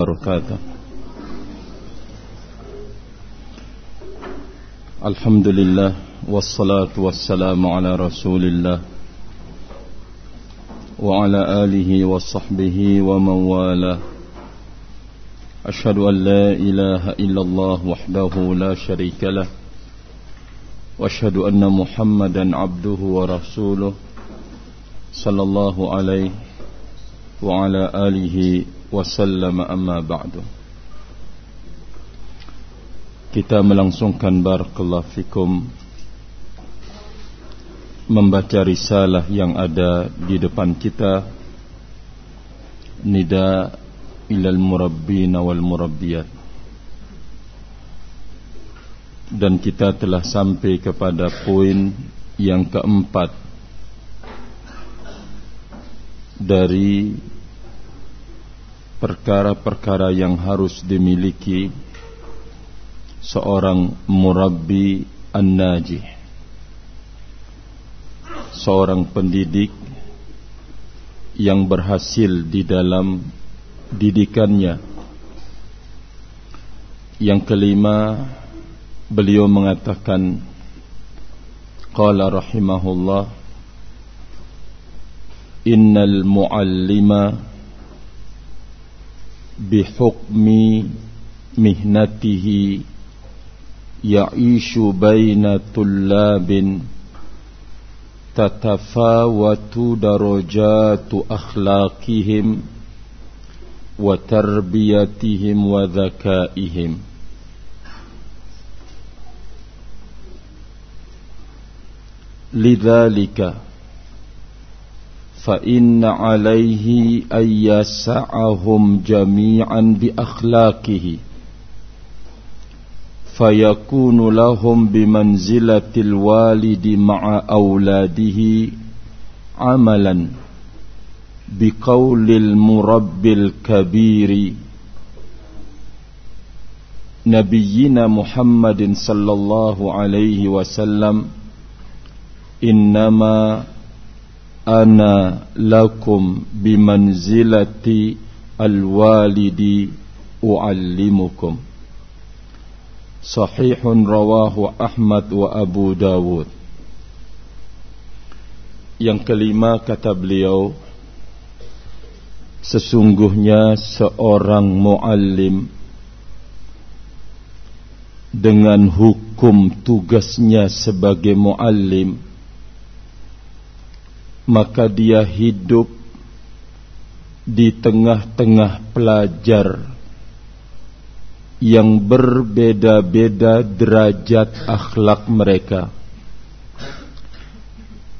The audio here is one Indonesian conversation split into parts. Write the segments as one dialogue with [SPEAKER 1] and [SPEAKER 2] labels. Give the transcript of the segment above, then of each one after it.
[SPEAKER 1] وبركاته الحمد لله والصلاة والسلام على رسول الله وعلى آله وصحبه ومن والاه. أشهد أن لا إله إلا الله وحده لا شريك له. وأشهد أن محمدا عبده ورسوله صلى الله عليه وعلى آله وسلم أما بعد kita melangsungkan barakallahu fikum membaca risalah yang ada di depan kita nida ilal murabbina wal murabbiyat dan kita telah sampai kepada poin yang keempat dari perkara-perkara yang harus dimiliki seorang murabbi an-najih seorang pendidik yang berhasil di dalam didikannya. Yang kelima beliau mengatakan qala rahimahullah innal muallima بحكم مهنته يعيش بين طلاب تتفاوت درجات أخلاقهم وتربيتهم وذكائهم. لذلك فإن عليه أن يسعهم جميعا بأخلاقه فيكون لهم بمنزلة الوالد مع أولاده عملا بقول المرب الكبير نبينا محمد صلى الله عليه وسلم إنما ana lakum bimanzilati alwalidi uallimukum. Sahihun rawahu Ahmad wa Abu Dawud. Yang kelima kata beliau Sesungguhnya seorang muallim Dengan hukum tugasnya sebagai muallim maka dia hidup di tengah-tengah pelajar yang berbeda-beda derajat akhlak mereka.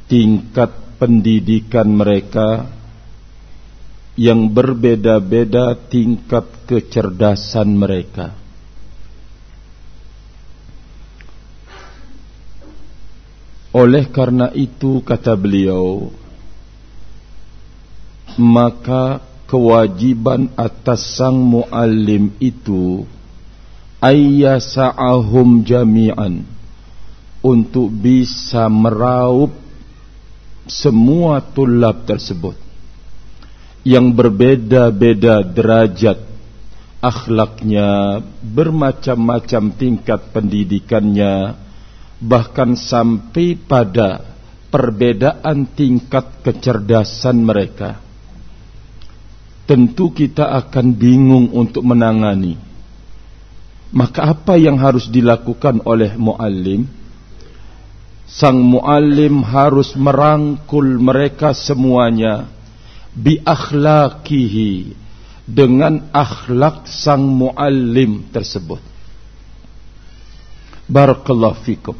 [SPEAKER 1] Tingkat pendidikan mereka yang berbeda-beda tingkat kecerdasan mereka Oleh karena itu kata beliau Maka kewajiban atas sang muallim itu Ayyasa'ahum jami'an Untuk bisa meraup semua tulab tersebut. Yang berbeda-beda derajat akhlaknya Bermacam-macam tingkat pendidikannya bahkan sampai pada perbedaan tingkat kecerdasan mereka. Tentu kita akan bingung untuk menangani. Maka apa yang harus dilakukan oleh muallim? Sang muallim harus merangkul mereka semuanya bi akhlakihi dengan akhlak sang muallim tersebut. Barakallahu fikum.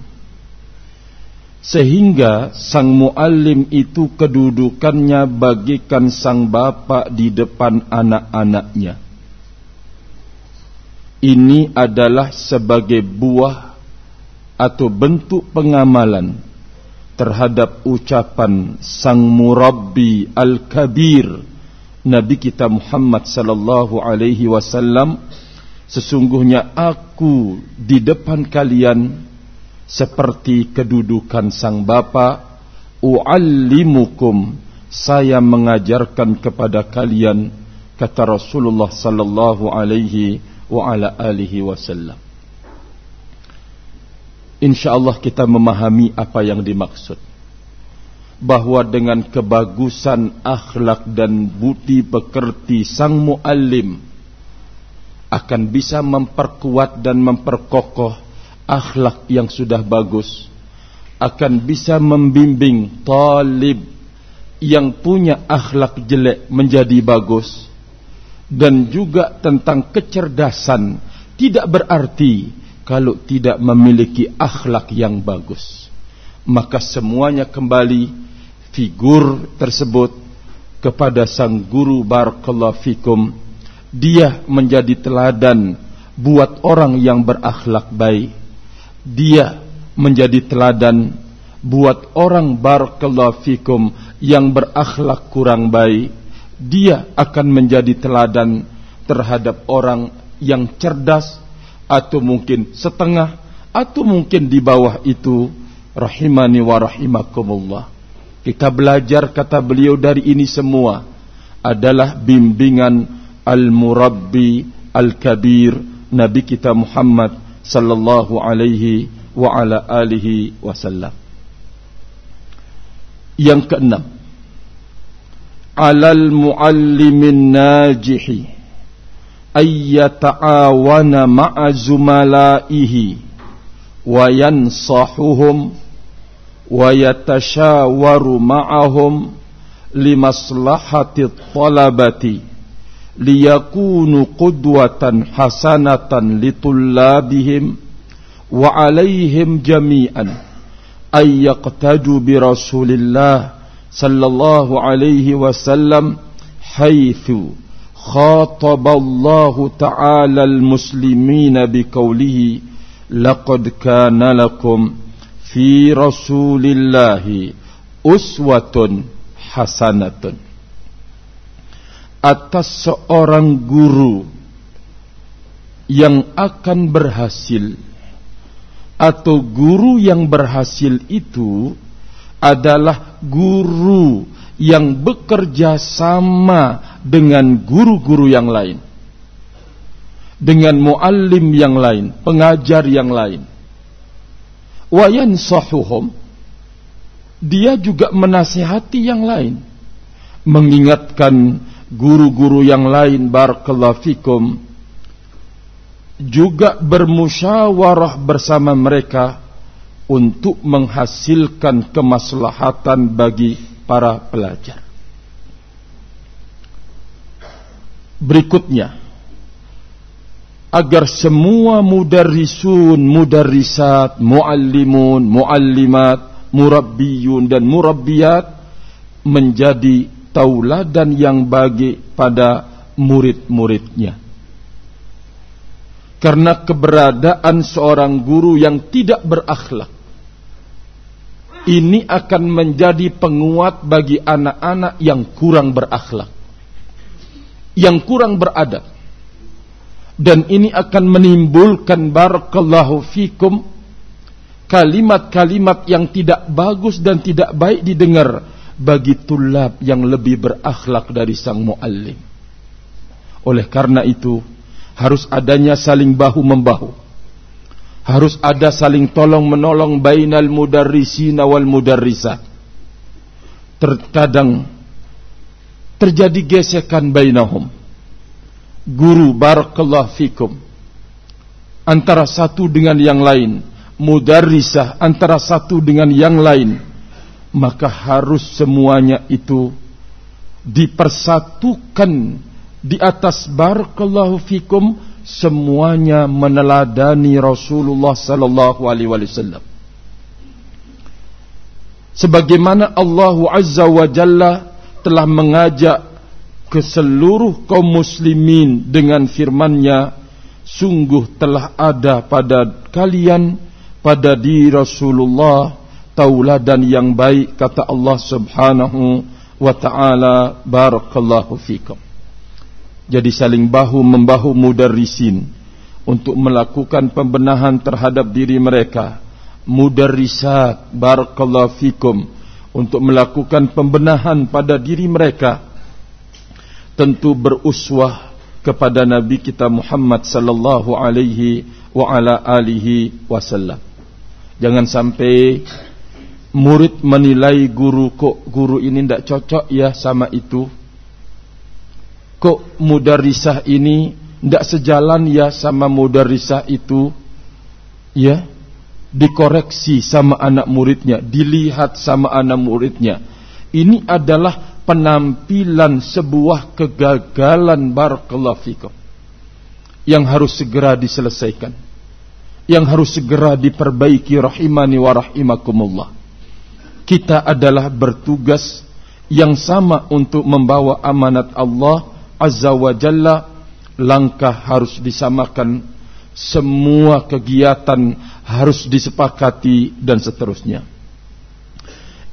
[SPEAKER 1] Sehingga sang muallim itu kedudukannya bagikan sang bapak di depan anak-anaknya. Ini adalah sebagai buah atau bentuk pengamalan terhadap ucapan sang murabbi al-kabir Nabi kita Muhammad sallallahu alaihi wasallam Sesungguhnya aku di depan kalian seperti kedudukan sang bapa uallimukum saya mengajarkan kepada kalian kata Rasulullah sallallahu alaihi wa ala alihi wasallam. Insyaallah kita memahami apa yang dimaksud. Bahwa dengan kebagusan akhlak dan budi pekerti sang muallim akan bisa memperkuat dan memperkokoh akhlak yang sudah bagus akan bisa membimbing talib yang punya akhlak jelek menjadi bagus dan juga tentang kecerdasan tidak berarti kalau tidak memiliki akhlak yang bagus. Maka semuanya kembali figur tersebut kepada sang guru barakallahu fikum. Dia menjadi teladan buat orang yang berakhlak baik dia menjadi teladan buat orang barakallahu fikum yang berakhlak kurang baik dia akan menjadi teladan terhadap orang yang cerdas atau mungkin setengah atau mungkin di bawah itu. Rahimani wa rahimakumullah. Kita belajar kata beliau dari ini semua adalah bimbingan al-murabbi al-kabir Nabi kita Muhammad sallallahu alaihi wa ala alihi wasallam yang keenam على المعلم الناجح أن يتعاون مع زملائه وينصحهم ويتشاور معهم لمصلحة الطلبة ليكونوا قدوة حسنة لطلابهم وعليهم جميعا أن يقتدوا برسول الله صلى الله عليه وسلم حيث خاطب الله تعالى المسلمين بقوله لقد كان لكم في رسول الله أسوة حسنة. Atas seorang guru yang akan berhasil atau guru yang berhasil itu adalah guru yang bekerja sama dengan guru-guru yang lain. Dengan muallim yang lain, pengajar yang lain. Wa yansahuhum dia juga menasihati yang lain. Mengingatkan guru-guru yang lain barakallahu fikum juga bermusyawarah bersama mereka untuk menghasilkan kemaslahatan bagi para pelajar. Berikutnya, agar semua mudarrisun, mudarrisat, muallimun, muallimat, murabbiyun dan murabbiyat menjadi tauladan yang bagi pada murid-muridnya. Karena keberadaan seorang guru yang tidak berakhlak ini akan menjadi penguat bagi anak-anak yang kurang berakhlak, yang kurang beradab. Dan ini akan menimbulkan barakallahu fikum kalimat-kalimat yang tidak bagus dan tidak baik didengar bagi tulab yang lebih berakhlak dari sang muallim. Oleh karena itu, harus adanya saling bahu membahu harus ada saling tolong menolong bainal mudarrisina wal mudarrisat. Terkadang terjadi gesekan bainahum. Guru barakallahu fikum antara satu dengan yang lain, mudarrisah antara satu dengan yang lain, maka harus semuanya itu dipersatukan di atas barakallahu fikum semuanya meneladani Rasulullah sallallahu alaihi wasallam. Sebagaimana Allah Azza wa Jalla telah mengajak ke seluruh kaum muslimin dengan firman-Nya, sungguh telah ada pada kalian pada di Rasulullah tauladan yang baik kata Allah Subhanahu wa taala barakallahu fikum. Jadi saling bahu membahu mudarrisin untuk melakukan pembenahan terhadap diri mereka. Mudarrisat barakallahu fikum untuk melakukan pembenahan pada diri mereka. tentu beruswah kepada Nabi kita Muhammad sallallahu alaihi wa ala alihi wasallam. Jangan sampai murid menilai guru kok guru ini tidak cocok ya sama itu. Kok mudarisah ini tidak sejalan ya sama mudarisah itu. Ya, dikoreksi sama anak muridnya, dilihat sama anak muridnya. Ini adalah penampilan sebuah kegagalan barakallahu fikum yang harus segera diselesaikan yang harus segera diperbaiki rahimani wa rahimakumullah kita adalah bertugas yang sama untuk membawa amanat Allah azza wa jalla. Langkah harus disamakan. Semua kegiatan harus disepakati dan seterusnya.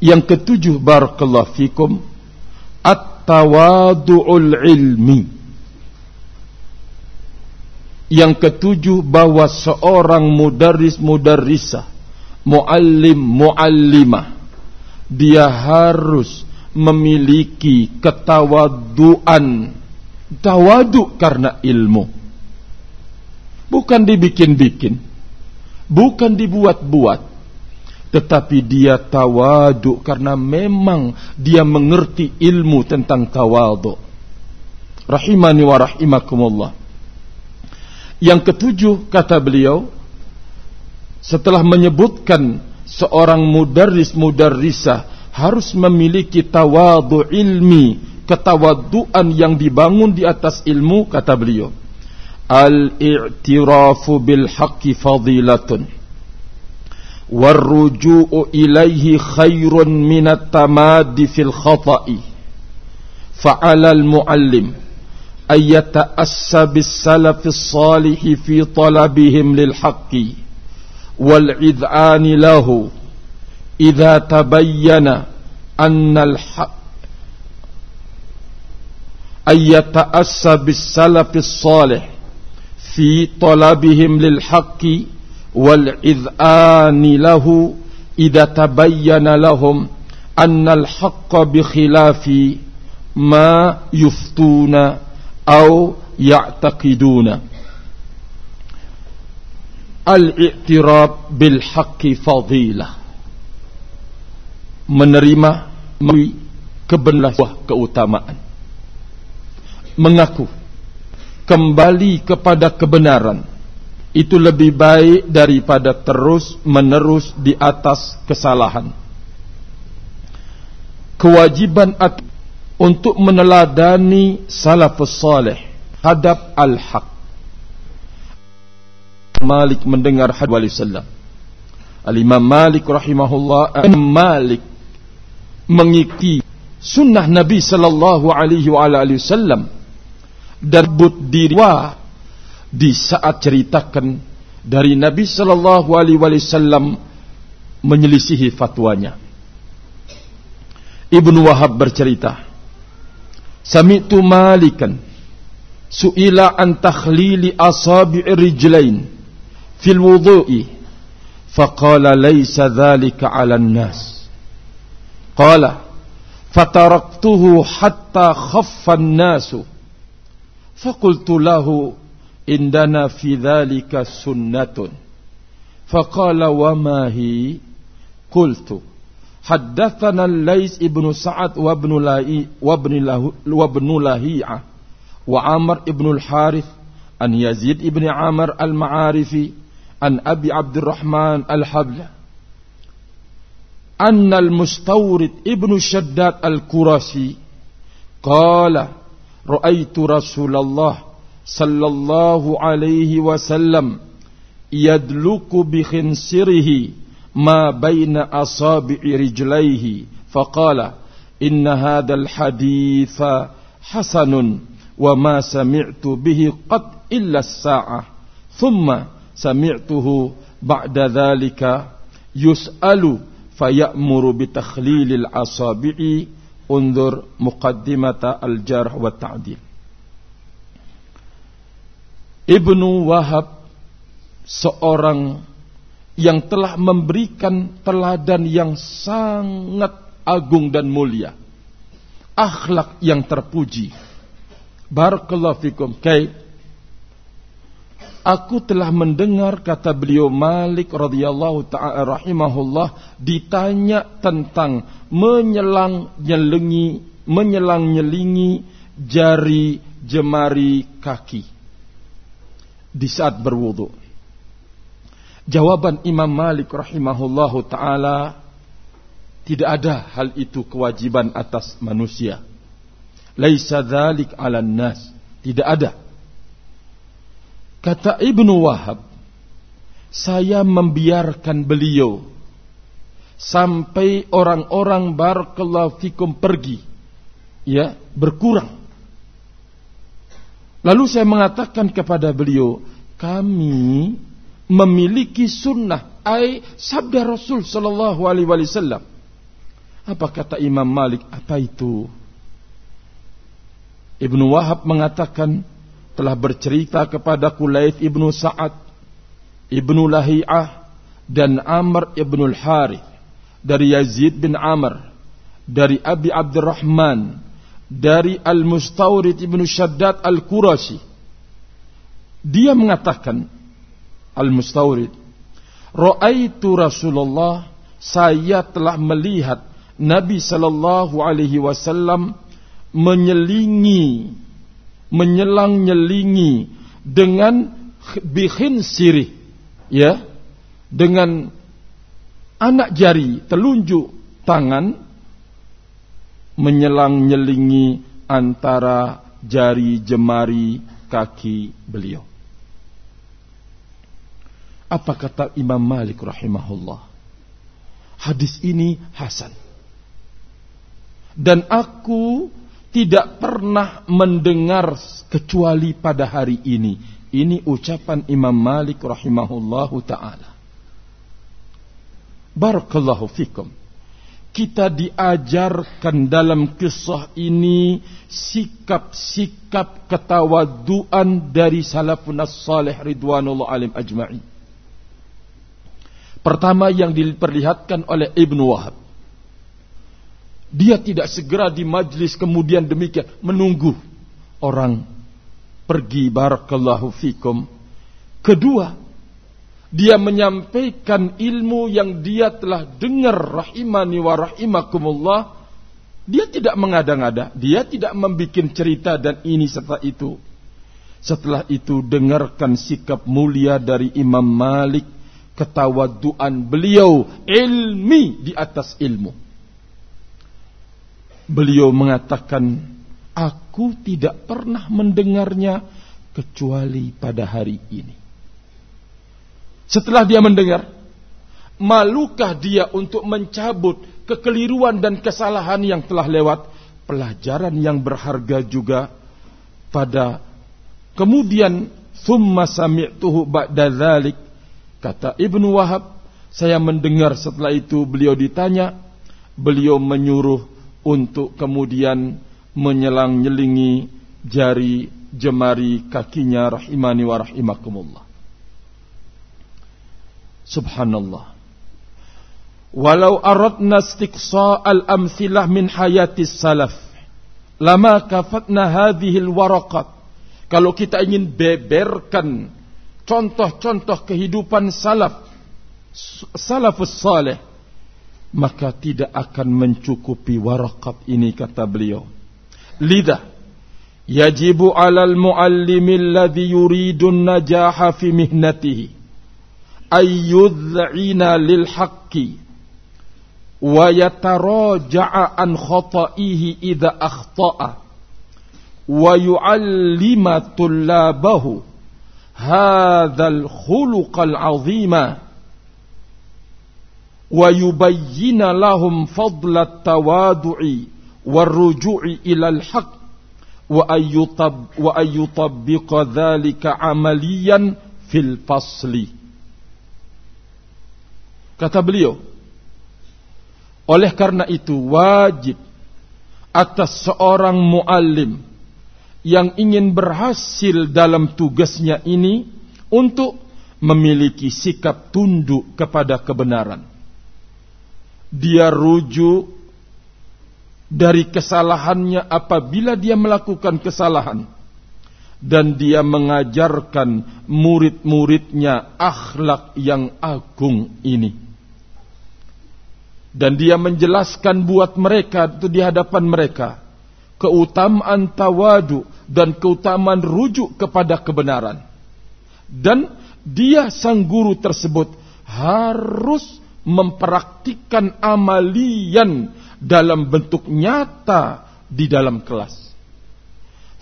[SPEAKER 1] Yang ketujuh barakallahu fikum at-tawadu'ul ilmi. Yang ketujuh bahwa seorang mudaris mudarrisah, muallim muallimah, dia harus memiliki ketawaduan, tawadu karena ilmu. Bukan dibikin-bikin, bukan dibuat-buat, tetapi dia tawadu karena memang dia mengerti ilmu tentang tawadu. Rahimani wa rahimakumullah. Yang ketujuh kata beliau setelah menyebutkan seorang mudarris mudarrisah harus memiliki tawadu ilmi, ketawaduan yang dibangun di atas ilmu kata beliau. Al-i'tirafu bil haqqi fadilatun والرجوع إليه خير من التماد في الخطأ فعلى المعلم أن يتأسى بالسلف الصالح في طلبهم للحق والعذعان له. إذا تبين أن الحق أن يتأسى بالسلف الصالح في طلبهم للحق والإذآن له إذا تبين لهم أن الحق بخلاف ما يفتون أو يعتقدون. Al-i'tirab bil haqqi fadilah. Menerima kebenaran keutamaan. Mengaku kembali kepada kebenaran itu lebih baik daripada terus menerus di atas kesalahan. Kewajiban untuk meneladani salafus saleh hadap al-haq Malik mendengar hadis sallam. Al-Imam Malik rahimahullah Malik mengikuti sunnah Nabi sallallahu alaihi wasallam dan but diri di saat ceritakan dari Nabi sallallahu alaihi wasallam menyelisihi fatwanya. Ibnu Wahab bercerita, Sami'tu Malikan su'ila an takhlili asabi' rijlain fil wudu'i faqala laysa dhalika 'ala an-nas. Qala fataraktuhu hatta khaffa an-nasu faqultu lahu indana fi dhalika sunnatun faqala wa ma hi qultu haddathana al-Lais ibn Sa'ad wa ibn Lahi wa ibn wa ibn Lahi'ah wa Amr ibn al-Harith an Al-Ma'arifi an Abi Abdurrahman al-Habla أن المستورد ابن شداد الكراسي قال رأيت رسول الله صلى الله عليه وسلم يدلك بخنصره ما بين أصابع رجليه فقال إن هذا الحديث حسن وما سمعت به قط إلا الساعة. ثم sami'tuhu ba'da dhalika yus'alu fayamuru bitakhlilil asabi'i. Undur muqaddimata al-jarh wa ta'dil. Ibnu Wahab seorang yang telah memberikan teladan yang sangat agung dan mulia. Akhlak yang terpuji. Barakallahu fikum. Kai Aku telah mendengar kata beliau Malik radhiyallahu taala rahimahullah ditanya tentang menyelang nyelengi menyelang nyelingi jari jemari kaki di saat berwudu. Jawaban Imam Malik rahimahullahu taala tidak ada hal itu kewajiban atas manusia. Laisa dzalik 'alan nas. Tidak ada. Kata Ibnu Wahab, saya membiarkan beliau sampai orang-orang barakallahu fikum pergi. Ya berkurang. Lalu saya mengatakan kepada beliau kami memiliki sunnah. Ai sabda Rasul sallallahu alaihi wasallam. Apa kata Imam Malik? Apa itu? Ibnu Wahab mengatakan telah bercerita kepada Kulaith ibnu Sa'ad, ibnu Lahi'ah, dan Amr ibnu Al-Harith, dari Yazid bin Amr, dari Abi Abdurrahman, dari Al-Mustawrid ibnu Shaddad Al-Qurashi. Dia mengatakan, Al-Mustawrid, Ra'aitu Rasulullah, saya telah melihat Nabi sallallahu alaihi wasallam menyelingi menyelang-nyelingi dengan bihin sirih ya. Dengan anak jari telunjuk tangan menyelang-nyelingi antara jari jemari kaki beliau. Apa kata Imam Malik rahimahullah? Hadis ini hasan. Dan aku tidak pernah mendengar kecuali pada hari ini. Ini ucapan Imam Malik rahimahullahu taala. Barakallahu fikum. Kita diajarkan dalam kisah ini sikap-sikap ketawaduan dari salafun salih ridwanullah alim ajma'i. Pertama yang diperlihatkan oleh Ibnu Wahab dia tidak segera di majlis kemudian demikian menunggu orang pergi barakallahu fikum. Kedua, dia menyampaikan ilmu yang dia telah dengar rahimani wa rahimakumullah. Dia tidak mengada-ngada, dia tidak membuat cerita dan ini serta itu. Setelah itu dengarkan sikap mulia dari Imam Malik, ketawaduan beliau ilmi di atas ilmu beliau mengatakan, Aku tidak pernah mendengarnya kecuali pada hari ini. Setelah dia mendengar, malukah dia untuk mencabut kekeliruan dan kesalahan yang telah lewat? Pelajaran yang berharga juga pada kemudian thumma sami'tuhu ba'da dhalik kata Ibnu Wahab saya mendengar setelah itu beliau ditanya beliau menyuruh untuk kemudian menyelang-nyelingi jari jemari kakinya rahimani wa rahimakumullah. Subhanallah. Walau aradna istiqsa al-amthilah min hayati salaf lama kafatna hadhihi al-waraqat. Kalau kita ingin beberkan contoh-contoh kehidupan salaf salafus salih maka tidak akan mencukupi warakat ini kata beliau. Lidah yajibu 'alal muallimi alladhi yuridu an-najaha fi mihnatihi ay yudh'ina lil haqqi wa yataraja'a an khata'ihi idza akhta'a wa yu'allima tullabahu hadzal khuluqal 'azima ويبين لهم فضل fadlat والرجوع إلى الحق haq wa ayyutab wa ayyutabbiqa dzalika amaliyan fil fasli kata oleh karena itu wajib atas seorang muallim yang ingin berhasil dalam tugasnya ini untuk memiliki sikap tunduk kepada kebenaran dia rujuk dari kesalahannya apabila dia melakukan kesalahan dan dia mengajarkan murid-muridnya akhlak yang agung ini. Dan dia menjelaskan buat mereka itu di hadapan mereka keutamaan tawadu dan keutamaan rujuk kepada kebenaran. Dan dia sang guru tersebut harus mempraktikkan amalian dalam bentuk nyata di dalam kelas.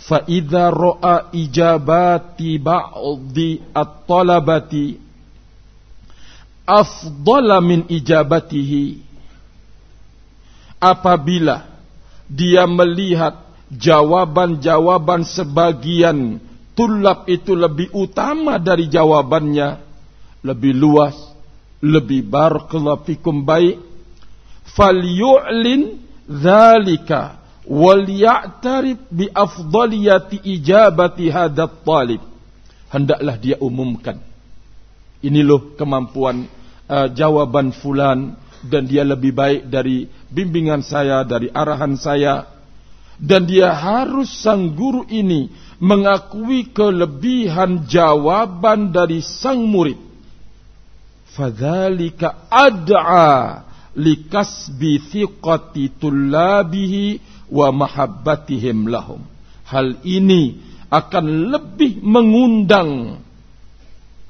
[SPEAKER 1] Fa'idha ro'a ijabati ba'di at-talabati afdala min ijabatihi. Apabila dia melihat jawaban-jawaban sebagian tulap itu lebih utama dari jawabannya, lebih luas, lebih barakallahu fikum baik. Falyu'lin dzalika wal ya'tarif bi afdaliyati ijabati hadat talib. Hendaklah dia umumkan. Ini loh kemampuan uh, jawaban fulan dan dia lebih baik dari bimbingan saya dari arahan saya. Dan dia harus sang guru ini mengakui kelebihan jawaban dari sang murid fadzalika ad'a likasbi thiqati tullabihi wa mahabbatihim lahum. Hal ini akan lebih mengundang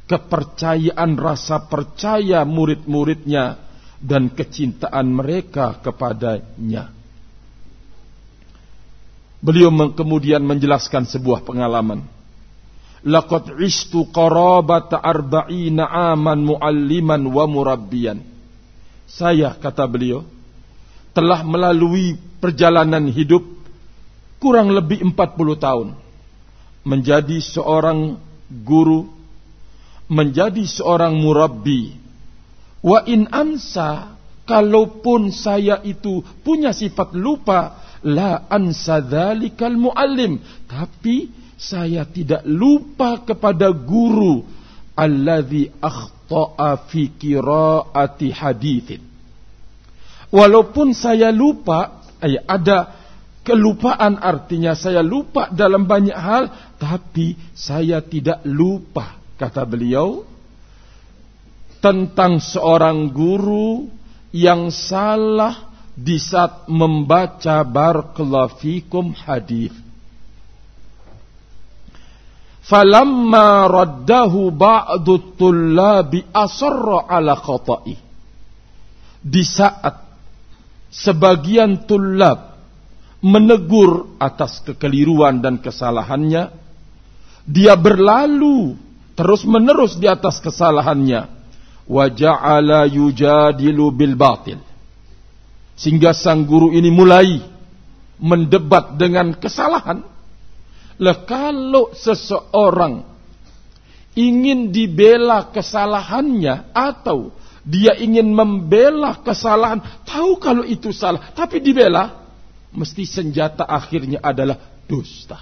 [SPEAKER 1] kepercayaan rasa percaya murid-muridnya dan kecintaan mereka kepadanya. Beliau kemudian menjelaskan sebuah pengalaman. Laqad istu qarabata arba'ina aman mualliman wa murabbiyan. Saya kata beliau telah melalui perjalanan hidup kurang lebih 40 tahun. Menjadi seorang guru menjadi seorang murabbi. Wa in ansa kalaupun saya itu punya sifat lupa la ansa dzalikal muallim. Tapi saya tidak lupa kepada guru alladzi akhta'a fi haditsin walaupun saya lupa ay, ada kelupaan artinya saya lupa dalam banyak hal tapi saya tidak lupa kata beliau tentang seorang guru yang salah di saat membaca barakallahu fikum hadis falamma raddahu ba'du tullabi asarra ala khata'i di saat sebagian tulab menegur atas kekeliruan dan kesalahannya, dia berlalu terus menerus di atas kesalahannya. Waja'ala yujadilu bil batil. Sehingga sang guru ini mulai mendebat dengan kesalahan. Lah kalau seseorang ingin dibela kesalahannya atau dia ingin membela kesalahan, tahu kalau itu salah, tapi dibela, mesti senjata akhirnya adalah dusta.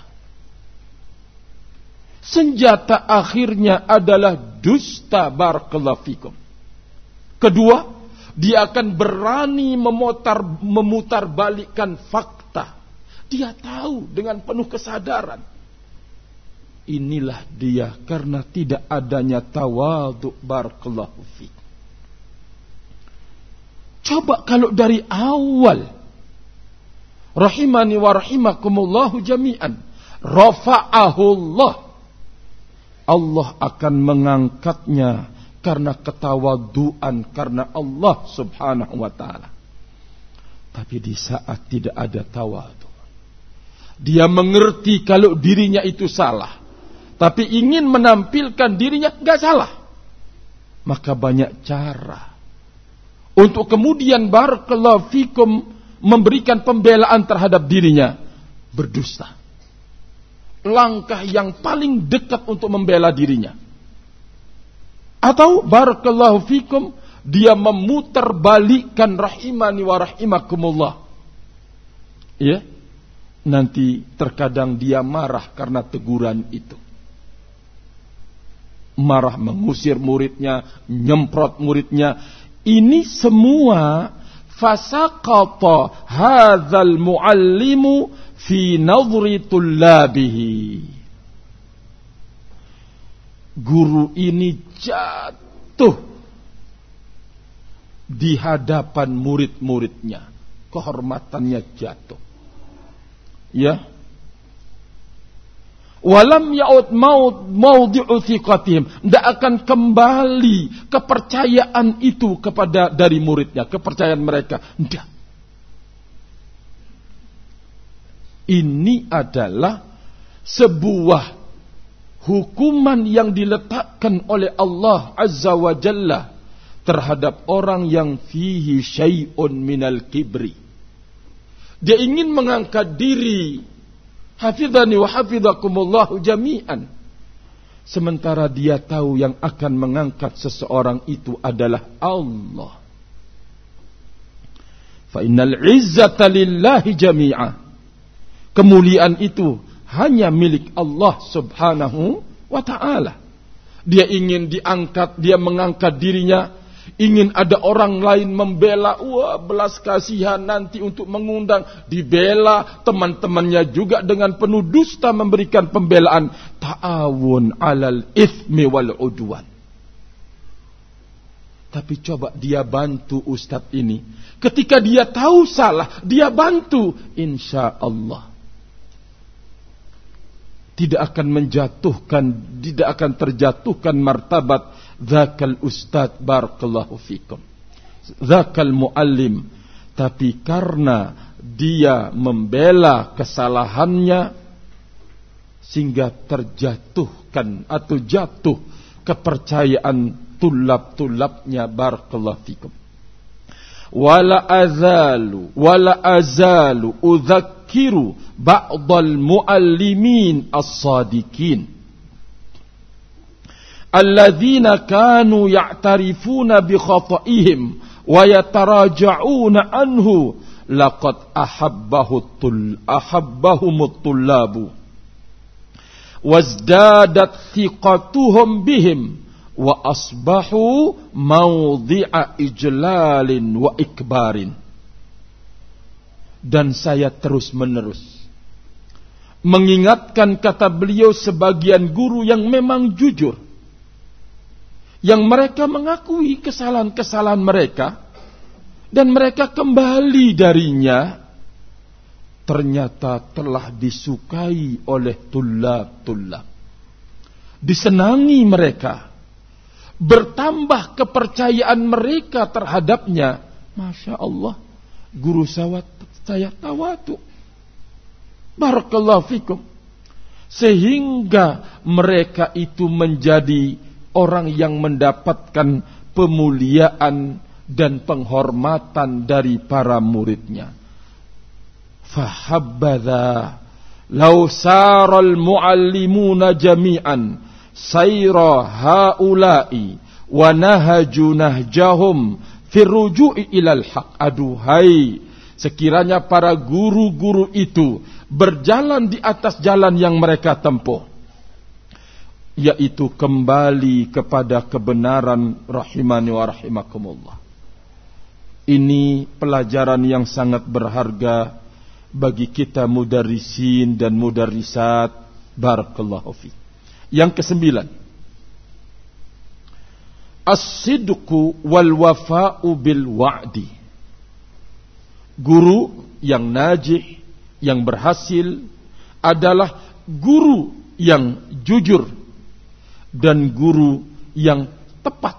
[SPEAKER 1] Senjata akhirnya adalah dusta barakallahu fikum. Kedua, dia akan berani memutar memutar balikkan fakta. Dia tahu dengan penuh kesadaran. Inilah dia karena tidak adanya tawadhu barakallahu fikum. Coba kalau dari awal. Rahimani wa rahimakumullahu jami'an. Rafa'ahullah. Allah akan mengangkatnya karena ketawaduan karena Allah subhanahu wa ta'ala. Tapi di saat tidak ada tawadu. Dia mengerti kalau dirinya itu salah. Tapi ingin menampilkan dirinya gak salah. Maka banyak cara untuk kemudian barakallahu fikum memberikan pembelaan terhadap dirinya berdusta. Langkah yang paling dekat untuk membela dirinya. Atau barakallahu fikum dia memutarbalikkan rahimani wa rahimakumullah. Ya. Nanti terkadang dia marah karena teguran itu. Marah mengusir muridnya, nyemprot muridnya, ini semua fasaqata hadzal muallimu fi nadri tullabihi. guru ini jatuh di hadapan murid-muridnya. Kehormatannya jatuh. Ya. Walam yaud maut maudhi'u thiqatihim. Tidak akan kembali kepercayaan itu kepada dari muridnya. Kepercayaan mereka. Tidak. Ini adalah sebuah hukuman yang diletakkan oleh Allah Azza wa Jalla terhadap orang yang fihi syai'un minal kibri. Dia ingin mengangkat diri. Hafidhani wa hafidhakumullahu jami'an. Sementara dia tahu yang akan mengangkat seseorang itu adalah Allah. Fa izzata lillahi jami'a. Kemuliaan itu hanya milik Allah subhanahu wa ta'ala. Dia ingin diangkat, dia mengangkat dirinya ingin ada orang lain membela, wah belas kasihan nanti untuk mengundang, dibela teman-temannya juga dengan penuh dusta memberikan pembelaan. Ta'awun alal ithmi wal udwan. Tapi coba dia bantu ustadz ini. Ketika dia tahu salah, dia bantu. Insya Allah. Tidak akan menjatuhkan, tidak akan terjatuhkan martabat Zakal ustad barakallahu fikum. Zakal muallim. Tapi karena dia membela kesalahannya sehingga terjatuhkan atau jatuh kepercayaan tulab-tulabnya barakallahu fikum. Wala azalu wala azalu udzakiru ba'dal muallimin as-sadiqin alladzina kanu ya'tarifuna bi khata'ihim wa yataraja'una anhu laqad ahabbahu tul ahabbahumut tullabu wazdadat thiqatuhum bihim wa asbahu mawdi'a ijlalin wa ikbarin. Dan saya terus menerus mengingatkan kata beliau sebagian guru yang memang jujur yang mereka mengakui kesalahan-kesalahan mereka dan mereka kembali darinya ternyata telah disukai oleh tulab-tulab disenangi mereka bertambah kepercayaan mereka terhadapnya. Masya Allah guru sawat saya tawatu Barakallahu fikum. Sehingga mereka itu menjadi orang yang mendapatkan pemuliaan dan penghormatan dari para muridnya. Fahabbadha law saral muallimuna jami'an sayra haula'i wa nahaju nahjahum firruju'i ilal haq. Aduhai, sekiranya para guru-guru itu berjalan di atas jalan yang mereka tempuh yaitu kembali kepada kebenaran rahimani wa rahimakumullah. Ini pelajaran yang sangat berharga bagi kita mudarisin dan mudarisat barakallahu fi. Yang kesembilan, as-sidqu wal wafa'u bil wa'di. Guru yang najih, yang berhasil adalah guru yang jujur dan guru yang tepat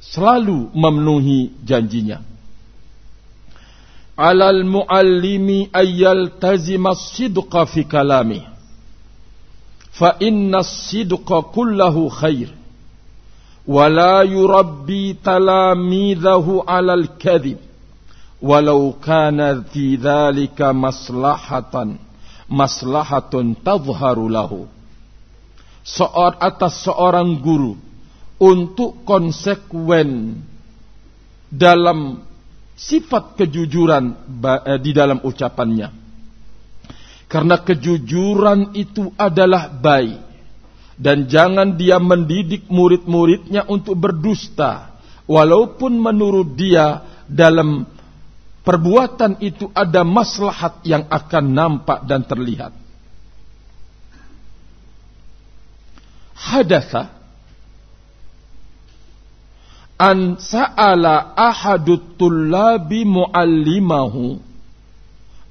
[SPEAKER 1] selalu memenuhi janjinya. Alal muallimi ayyal tazima sidqa fi kalami. Fa inna sidqa kullahu khair. ولا يربي تلاميذه على الكذب ولو كان في ذلك مصلحة مصلحة تظهر له seor atas seorang guru untuk konsekuen dalam sifat kejujuran eh, di dalam ucapannya. Karena kejujuran itu adalah baik dan jangan dia mendidik murid-muridnya untuk berdusta walaupun menurut dia dalam perbuatan itu ada maslahat yang akan nampak dan terlihat. Hadatha an sa'ala ahadut tullabi muallimahu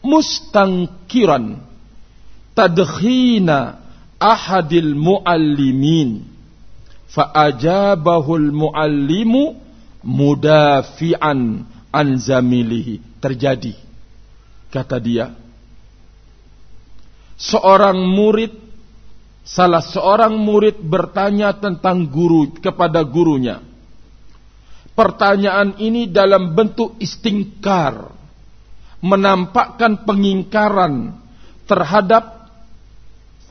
[SPEAKER 1] mustangkiran tadkhina ahadil muallimin fa'ajabahul muallimu mudafi'an an zamilihi. Terjadi kata dia seorang murid salah seorang murid bertanya tentang guru kepada gurunya. Pertanyaan ini dalam bentuk istingkar menampakkan pengingkaran terhadap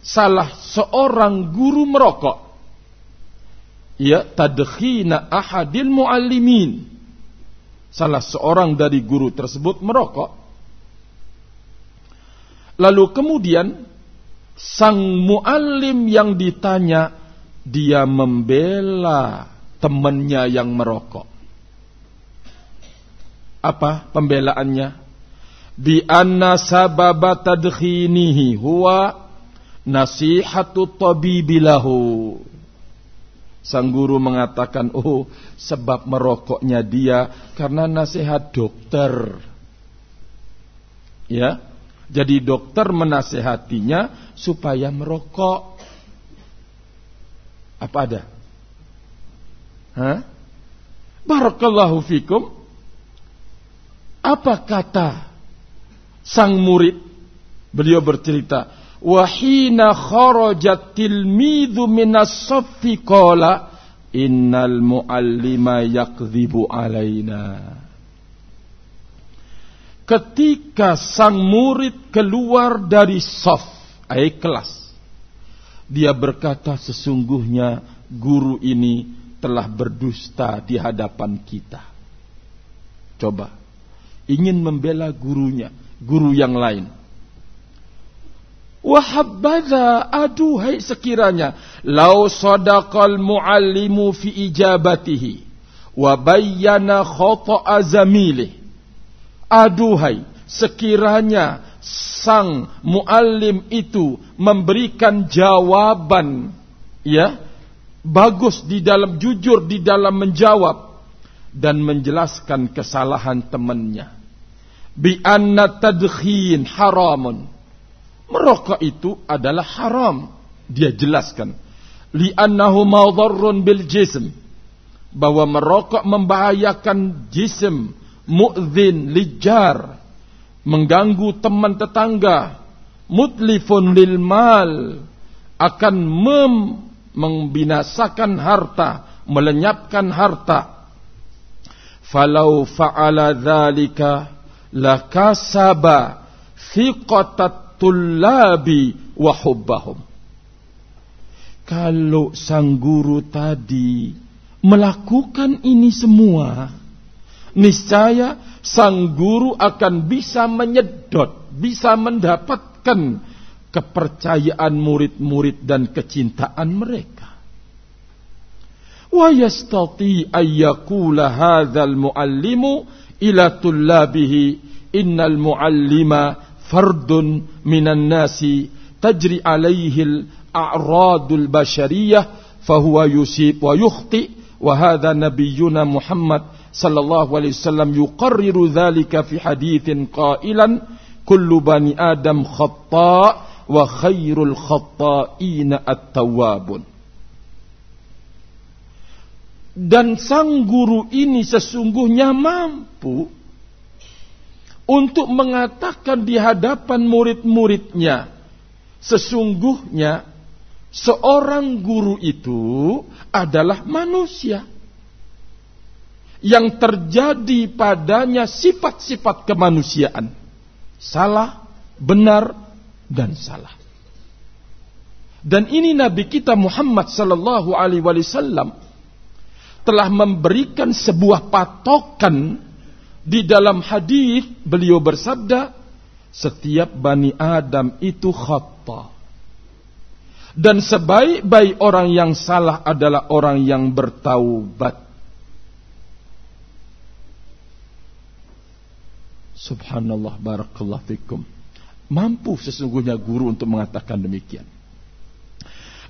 [SPEAKER 1] salah seorang guru merokok. Ya tadkhina ahadil muallimin. Salah seorang dari guru tersebut merokok. Lalu kemudian sang muallim yang ditanya dia membela temannya yang merokok. Apa pembelaannya? Bi anna sababa tadkhinihi huwa nasihatu tabibilahu Sang guru mengatakan, oh sebab merokoknya dia karena nasihat dokter. Ya, jadi dokter menasehatinya supaya merokok. Apa ada? Hah? Barakallahu fikum. Apa kata sang murid? Beliau bercerita, Wahina kharajat tilmidhu minas saffi qala innal muallima yakdhibu alaina. Ketika sang murid keluar dari saf, ayat kelas, dia berkata sesungguhnya guru ini telah berdusta di hadapan kita. Coba, ingin membela gurunya, guru yang lain Wahabada aduhai sekiranya lau sadaqal muallimu fi ijabatihi wa bayyana zamilih. Aduhai sekiranya sang muallim itu memberikan jawaban ya bagus di dalam jujur di dalam menjawab dan menjelaskan kesalahan temannya bi anna tadkhin haramun Merokok itu adalah haram. Dia jelaskan. Li'annahu mawdharrun bil jism. Bahwa merokok membahayakan jism. Mu'zin, lijar. Mengganggu teman tetangga. Mutlifun lil mal. Akan mem membinasakan harta. Melenyapkan harta. Falau fa'ala dhalika lakasaba thiqatat tullabi wa hubbahum. Kalau sang guru tadi melakukan ini semua, niscaya sang guru akan bisa menyedot, bisa mendapatkan kepercayaan murid-murid dan kecintaan mereka. Wa yastati ayyakula hadzal muallimu ila tullabihi innal muallima fardun minan nasi tajri alaihi al-a'radul bashariyah fahuwa yusib wa yukhti wa hadha nabiyyuna Muhammad sallallahu alaihi wasallam yuqarriru dhalika fi hadithin qailan kullu bani adam khata' wa khairul khata'ina at-tawwabun. Dan sang guru ini sesungguhnya mampu untuk mengatakan di hadapan murid-muridnya, sesungguhnya seorang guru itu adalah manusia yang terjadi padanya sifat-sifat kemanusiaan, salah, benar, dan salah. Dan ini Nabi kita Muhammad sallallahu alaihi wasallam telah memberikan sebuah patokan di dalam hadis beliau bersabda, setiap bani Adam itu khata. Dan sebaik-baik orang yang salah adalah orang yang bertaubat. Subhanallah barakallah fikum. Mampu sesungguhnya guru untuk mengatakan demikian.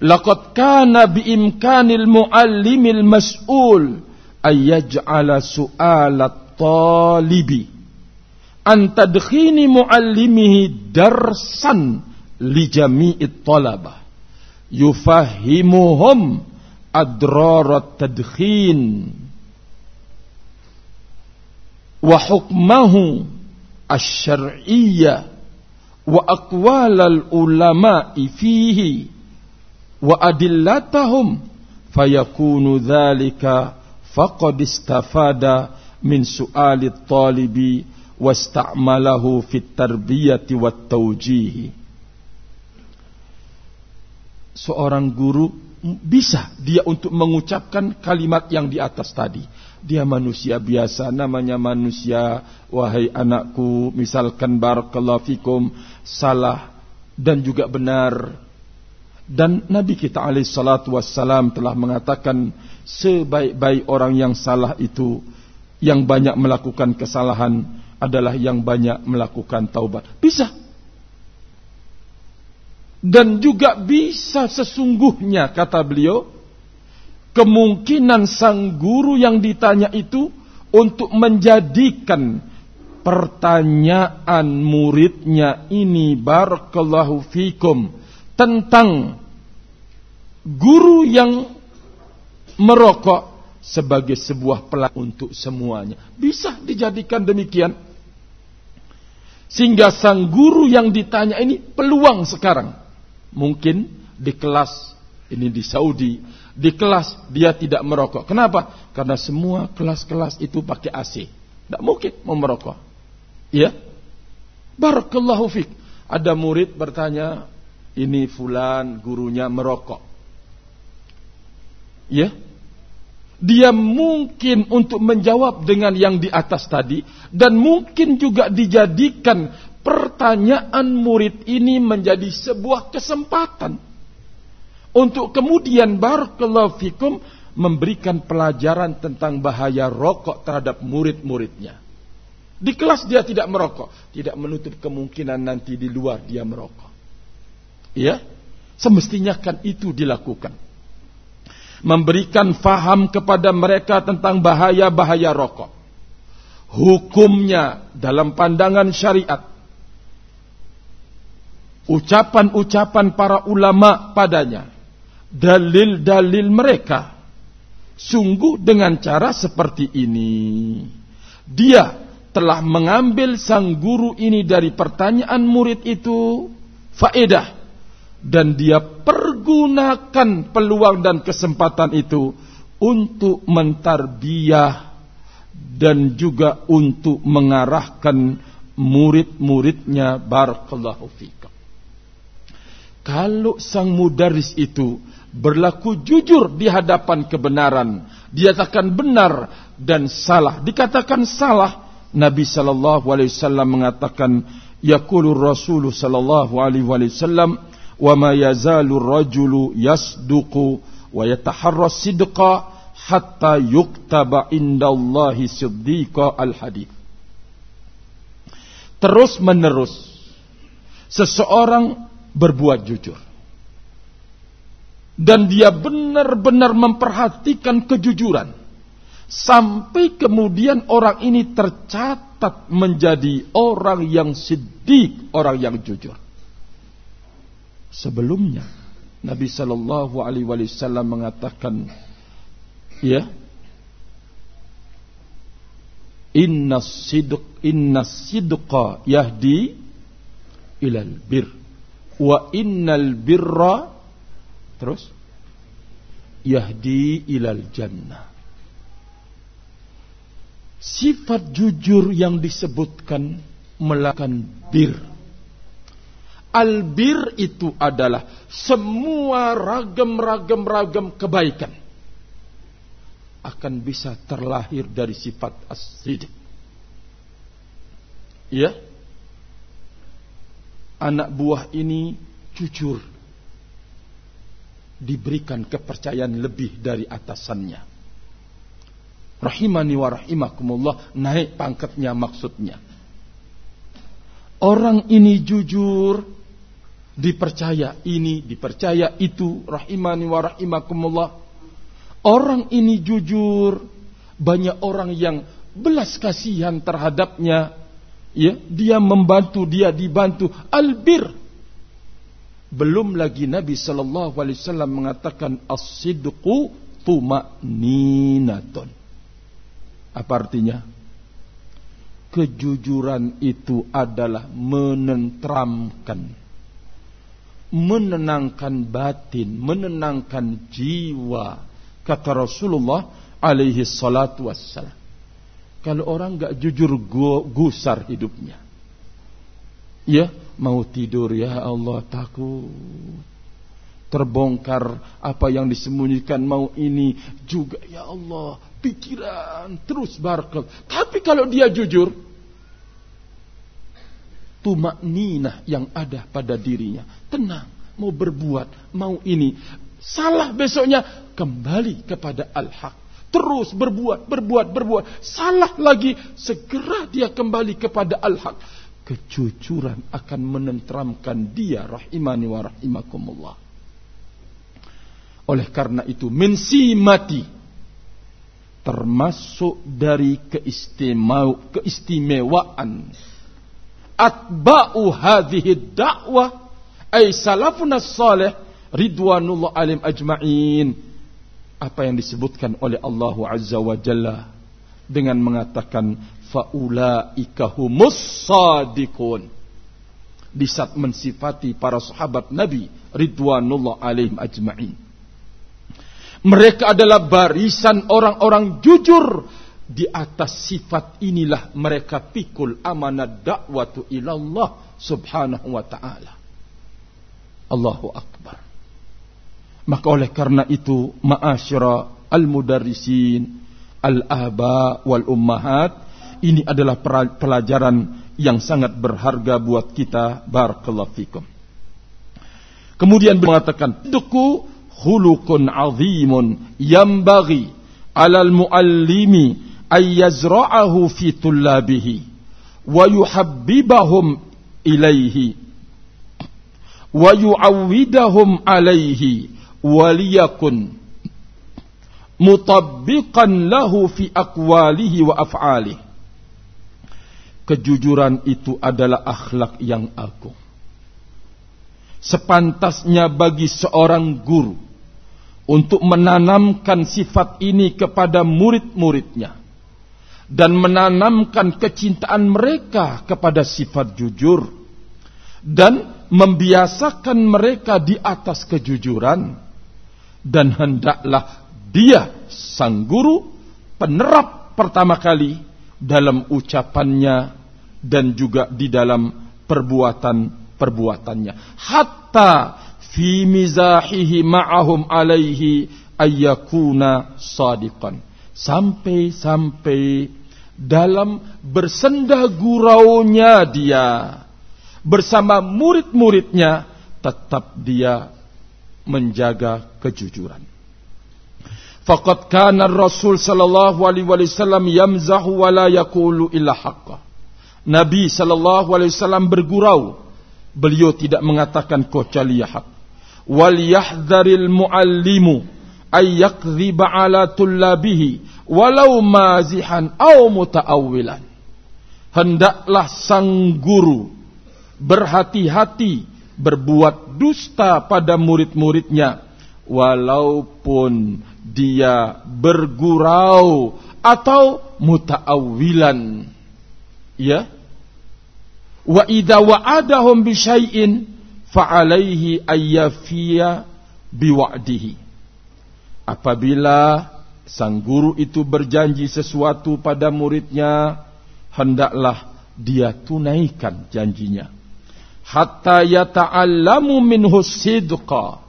[SPEAKER 1] Laqad kana bi imkanil muallimil mas'ul ayyaj'ala su'alat talibi an tadkhini muallimihi darsan li jami'it talabah yufahimuhum adrarat tadkhin wa hukmahu ulama'i fihi wa adillatahum fayakunu dhalika faqad istafada min su'ali talibi wasta'malahu fit tarbiyati wat tawjihi seorang guru bisa dia untuk mengucapkan kalimat yang di atas tadi. Dia manusia biasa, namanya manusia. Wahai anakku, misalkan barakallahu fikum, salah dan juga benar. Dan Nabi kita alaih salatu wassalam telah mengatakan sebaik-baik orang yang salah itu yang banyak melakukan kesalahan adalah yang banyak melakukan taubat. Bisa dan juga bisa sesungguhnya kata beliau kemungkinan sang guru yang ditanya itu untuk menjadikan pertanyaan muridnya ini barakallahu fikum tentang guru yang merokok sebagai sebuah pelajaran untuk semuanya. Bisa dijadikan demikian. Sehingga sang guru yang ditanya ini peluang sekarang Mungkin di kelas ini di Saudi, di kelas dia tidak merokok. Kenapa? Karena semua kelas-kelas itu pakai AC. Tidak mungkin mau merokok. Ya. Barakallahu fik. Ada murid bertanya, ini fulan gurunya merokok. Ya. Dia mungkin untuk menjawab dengan yang di atas tadi dan mungkin juga dijadikan pertanyaan murid ini menjadi sebuah kesempatan untuk kemudian barakallahu fikum memberikan pelajaran tentang bahaya rokok terhadap murid-muridnya. Di kelas dia tidak merokok, tidak menutup kemungkinan nanti di luar dia merokok. Ya, semestinya kan itu dilakukan. Memberikan faham kepada mereka tentang bahaya-bahaya rokok. Hukumnya dalam pandangan syariat ucapan-ucapan para ulama padanya, dalil-dalil mereka. Sungguh dengan cara seperti ini, dia telah mengambil sang guru ini dari pertanyaan murid itu faedah dan dia pergunakan peluang dan kesempatan itu untuk mentarbiyah dan juga untuk mengarahkan murid-muridnya barakallahu fiik. Kalau sang mudaris itu berlaku jujur di hadapan kebenaran, dia akan benar dan salah. Dikatakan salah, Nabi sallallahu alaihi wasallam mengatakan, yaqulu Rasul sallallahu alaihi wasallam, "Wa ma yazalu rajulu yasduqu wa yataharra sidqa hatta yuktaba indallahi siddiqa al-hadith." Terus menerus seseorang berbuat jujur. Dan dia benar-benar memperhatikan kejujuran. Sampai kemudian orang ini tercatat menjadi orang yang sidik, orang yang jujur. Sebelumnya Nabi Shallallahu Alaihi Wasallam mengatakan, ya, Inna sidq inna sidqa yahdi ilal bir wa innal birra terus? Yahdi ilal jannah. Sifat jujur yang disebutkan melakukan bir. Albir itu adalah semua ragam-ragam-ragam kebaikan akan bisa terlahir dari sifat as-sidq. Ya? Anak buah ini jujur diberikan kepercayaan lebih dari atasannya. Rahimani wa rahimakumullah naik pangkatnya maksudnya. Orang ini jujur dipercaya ini, dipercaya itu, rahimani wa rahimakumullah. Orang ini jujur banyak orang yang belas kasihan terhadapnya, ya, dia membantu, dia dibantu, albir. Belum lagi Nabi Shallallahu Alaihi Wasallam mengatakan as-sidqu tuma'ninatun. Apa artinya? Kejujuran itu adalah menentramkan menenangkan batin, menenangkan jiwa. Kata Rasulullah alaihi salatu wassalam. Kalau orang gak jujur gusar hidupnya. Ya, mau tidur ya Allah takut. Terbongkar apa yang disembunyikan mau ini juga ya Allah pikiran terus barkel. Tapi kalau dia jujur, tumak ninah yang ada pada dirinya. Tenang, mau berbuat, mau ini. Salah besoknya, kembali kepada al-haq. Terus berbuat, berbuat, berbuat. Salah lagi, segera dia kembali kepada al-haq. Kejujuran akan menentramkan dia rahimani wa rahimakumullah. Oleh karena itu, mensimati termasuk dari keistimewaan atba'u hadhihi da'wah ay salafun salih ridwanullah alim ajma'in apa yang disebutkan oleh Allah Azza wa Jalla dengan mengatakan faulaika humus sadiqun di saat mensifati para sahabat Nabi ridwanullah alaihim ajma'in mereka adalah barisan orang-orang jujur di atas sifat inilah mereka pikul amanat dakwatu ilallah subhanahu wa ta'ala. Allahu Akbar. Maka oleh karena itu ma'asyira al-mudarrisin, al-aba wal ummahat, ini adalah pelajaran yang sangat berharga buat kita. Barakallahu fikum. Kemudian mengatakan, Duku khulukun azimun yambagi alal muallimi ay fi tullabihi wa yuhabbibahum ilaihi wa yu'awwidahum alaihi waliyakun mutabbiqan lahu fi aqwalihi wa af'alihi kejujuran itu adalah akhlak yang agung. Sepantasnya bagi seorang guru untuk menanamkan sifat ini kepada murid-muridnya dan menanamkan kecintaan mereka kepada sifat jujur dan membiasakan mereka di atas kejujuran dan hendaklah dia sang guru penerap pertama kali dalam ucapannya dan juga di dalam perbuatan-perbuatannya hatta fi mizahihi ma'ahum alaihi ayyakuna sadiqan sampai-sampai dalam bersenda guraunya dia bersama murid-muridnya tetap dia menjaga kejujuran. Faqad kana Rasul sallallahu alaihi wasallam yamzahu wa la yaqulu illa haqqa. Nabi sallallahu alaihi wasallam bergurau, beliau tidak mengatakan kecuali hak. Wal yahdharil muallimu ay ala tullabihi walau mazihan au muta'awwilan. Hendaklah sang guru berhati-hati berbuat dusta pada murid-muridnya walaupun dia bergurau atau muta'awwilan. Ya. Wa idza wa'adahum bi syai'in fa'alaihi ayyafiya biwa'dihi. Apabila sang guru itu berjanji sesuatu pada muridnya, hendaklah dia tunaikan janjinya. Hatta yata'allamu minhu sidqa.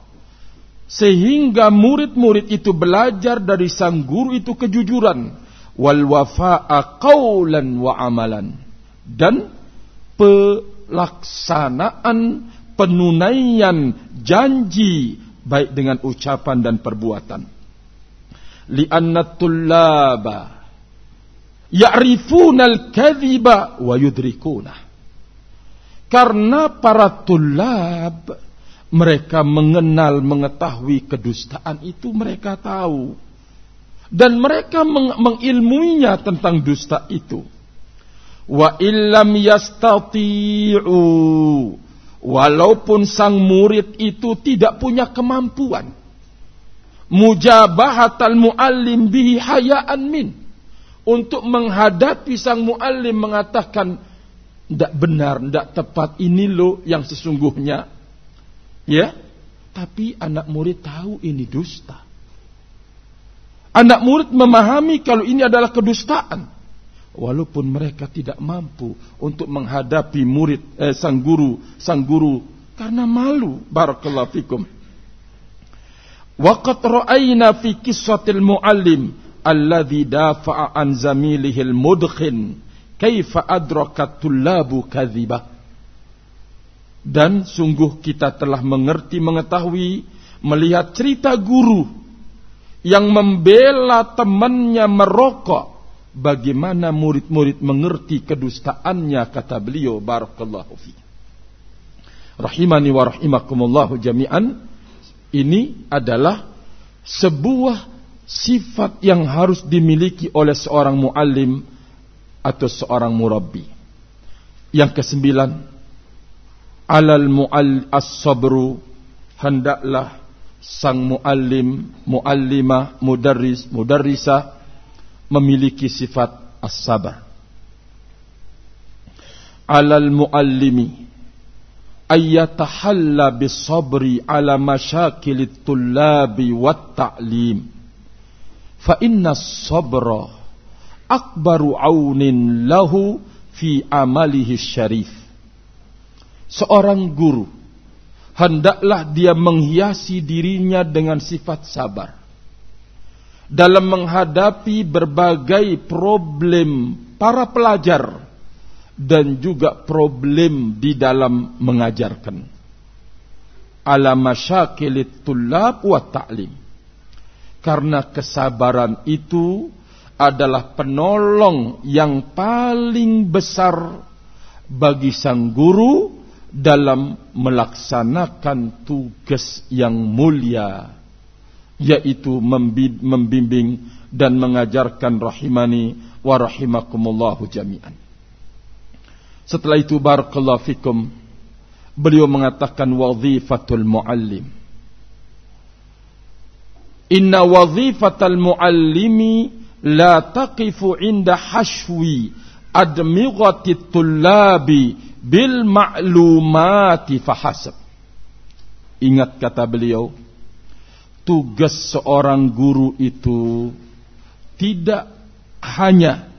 [SPEAKER 1] Sehingga murid-murid itu belajar dari sang guru itu kejujuran. Wal wafa'a qawlan wa amalan. Dan pelaksanaan penunaian janji baik dengan ucapan dan perbuatan. Li'anna tullaba ya'rifuna al-kadhiba wa yudrikuna. Karena para tulab mereka mengenal mengetahui kedustaan itu mereka tahu. Dan mereka meng mengilmuinya tentang dusta itu. Wa illam yastati'u walaupun sang murid itu tidak punya kemampuan mujabahatal muallim bihi hayaan min untuk menghadapi sang muallim mengatakan tidak benar, tidak tepat ini lo yang sesungguhnya. Ya, tapi anak murid tahu ini dusta. Anak murid memahami kalau ini adalah kedustaan. Walaupun mereka tidak mampu untuk menghadapi murid eh, sang guru, sang guru karena malu. Barakallahu fikum. Waqat ra'ayna fi kissatil muallim alladhi dafa'a an zamilihil mudkhin kaifa adrakat tullabu kadhibah. Dan sungguh kita telah mengerti mengetahui melihat cerita guru yang membela temannya merokok bagaimana murid-murid mengerti kedustaannya kata beliau barakallahu fi. Rahimani wa rahimakumullahu jami'an ini adalah sebuah sifat yang harus dimiliki oleh seorang muallim atau seorang murabbi. Yang kesembilan alal muall as-sabru hendaklah sang muallim, muallima, mudarris, mudarrisa memiliki sifat as-sabar. Alal muallimi ayyatahalla bis-sabri ala masyakilit tullabi wat ta'lim. Fa inna sabra akbaru aunin lahu fi amalihi syarif. Seorang guru hendaklah dia menghiasi dirinya dengan sifat sabar dalam menghadapi berbagai problem para pelajar dan juga problem di dalam mengajarkan. Ala masyakilit tullab wa ta'lim. Karena kesabaran itu adalah penolong yang paling besar bagi sang guru dalam melaksanakan tugas yang mulia yaitu membimbing dan mengajarkan rahimani wa rahimakumullahu jami'an. Setelah itu barakallahu fikum beliau mengatakan wazifatul muallim. Inna wazifatal muallimi la taqifu inda hashwi admighati tullabi bil ma'lumati fahasab. Ingat kata beliau, tugas seorang guru itu tidak hanya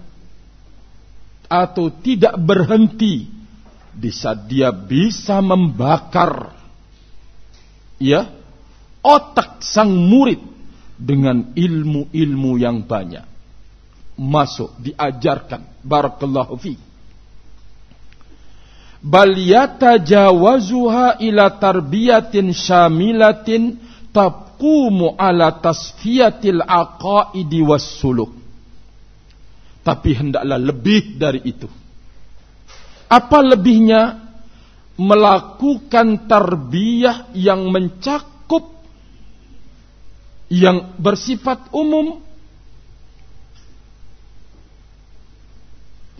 [SPEAKER 1] atau tidak berhenti di saat dia bisa membakar ya otak sang murid dengan ilmu-ilmu yang banyak. Masuk diajarkan. Barakallahu fiik bal yatajawazuha ila tarbiyatin syamilatin taqumu ala tasfiyatil aqaidi was suluk tapi hendaklah lebih dari itu. Apa lebihnya? Melakukan tarbiyah yang mencakup yang bersifat umum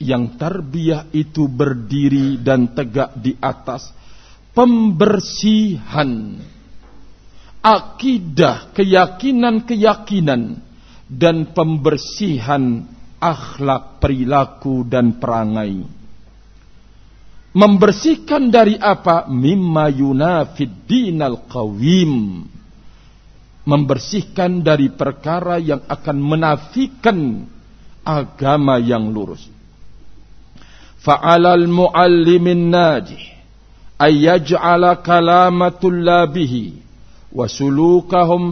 [SPEAKER 1] yang tarbiyah itu berdiri dan tegak di atas pembersihan akidah, keyakinan-keyakinan dan pembersihan akhlak, perilaku dan perangai. Membersihkan dari apa? Mimma yunafid dinal qawim. Membersihkan dari perkara yang akan menafikan agama yang lurus. Fa'alal muallimin najih ayyaj'ala kalama tullabihi wa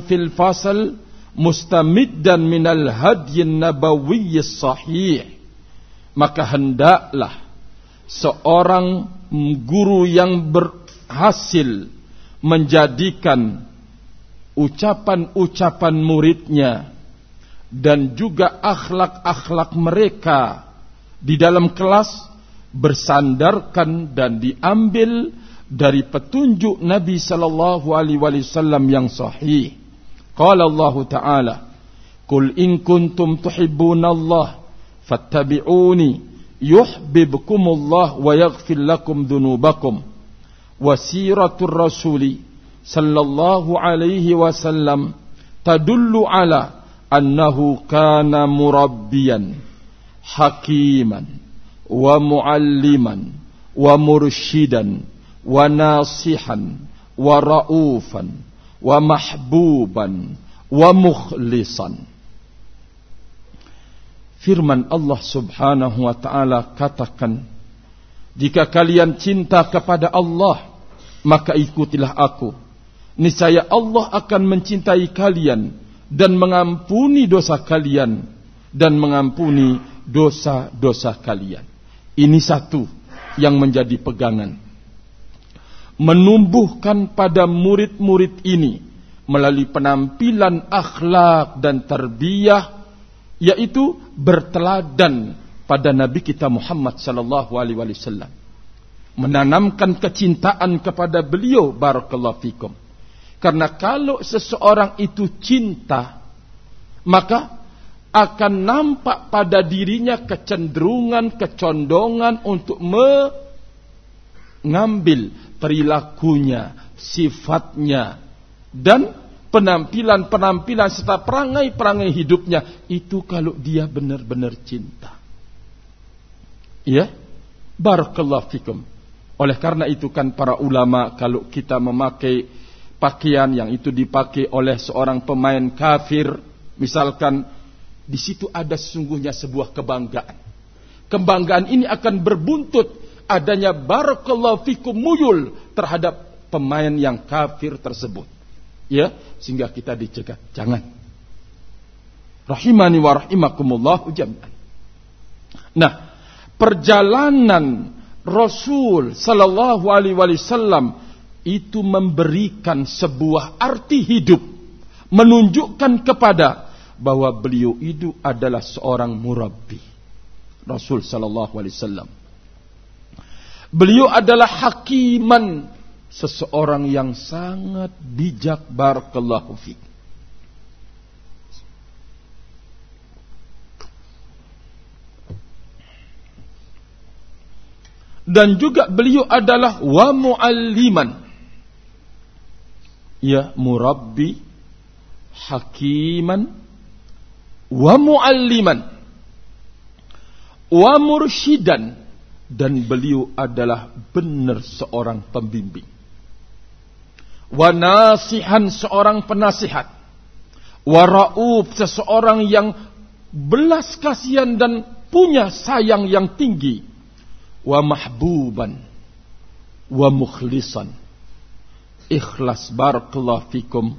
[SPEAKER 1] fil fasal mustamiddan minal hadyin nabawiyyis sahih. Maka hendaklah seorang guru yang berhasil menjadikan ucapan-ucapan muridnya dan juga akhlak-akhlak mereka di dalam kelas bersandarkan dan diambil dari petunjuk Nabi sallallahu alaihi wasallam yang sahih. Qala Allah Ta'ala, Qul in kuntum tuhibbunallah fattabi'uni yuhibbukumullah wa yaghfir lakum dhunubakum. Wasiratul rasuli sallallahu alaihi wasallam tadullu ala annahu kana murabbiyan hakiman wa mualliman wa mursyidan wa nasihan wa raufan Firman Allah subhanahu wa ta'ala katakan Jika kalian cinta kepada Allah Maka ikutilah aku. Niscaya Allah akan mencintai kalian Dan mengampuni dosa kalian Dan mengampuni dosa-dosa kalian. Ini satu yang menjadi pegangan Menumbuhkan pada murid-murid ini Melalui penampilan akhlak dan terbiah yaitu berteladan pada Nabi kita Muhammad sallallahu alaihi wasallam. Menanamkan kecintaan kepada beliau barakallahu fikum. Karena kalau seseorang itu cinta maka akan nampak pada dirinya kecenderungan, kecondongan untuk mengambil perilakunya, sifatnya dan penampilan-penampilan serta perangai-perangai hidupnya itu kalau dia benar-benar cinta. Ya, barakallahu fikum. Oleh karena itu kan para ulama kalau kita memakai pakaian yang itu dipakai oleh seorang pemain kafir, misalkan di situ ada sesungguhnya sebuah kebanggaan. Kebanggaan ini akan berbuntut adanya barakallahu fikum muyul terhadap pemain yang kafir tersebut. Ya sehingga kita dicegah. Jangan. Rahimani wa rahimakumullah jami'an. Nah perjalanan Rasul sallallahu alaihi wasallam itu memberikan sebuah arti hidup menunjukkan kepada bahwa beliau itu adalah seorang murabbi. Rasul sallallahu alaihi wasallam beliau adalah hakiman seseorang yang sangat bijak barakallahu fi. Dan juga beliau adalah wa mualliman. Ya murabbi, hakiman, wa mualliman, wa mursyidan dan beliau adalah benar seorang pembimbing. Wa nasihan seorang penasihat. Wa rauf seseorang yang belas kasihan dan punya sayang yang tinggi. Wa mahbuban. Wa mukhlisan. Ikhlas barakallahu fikum.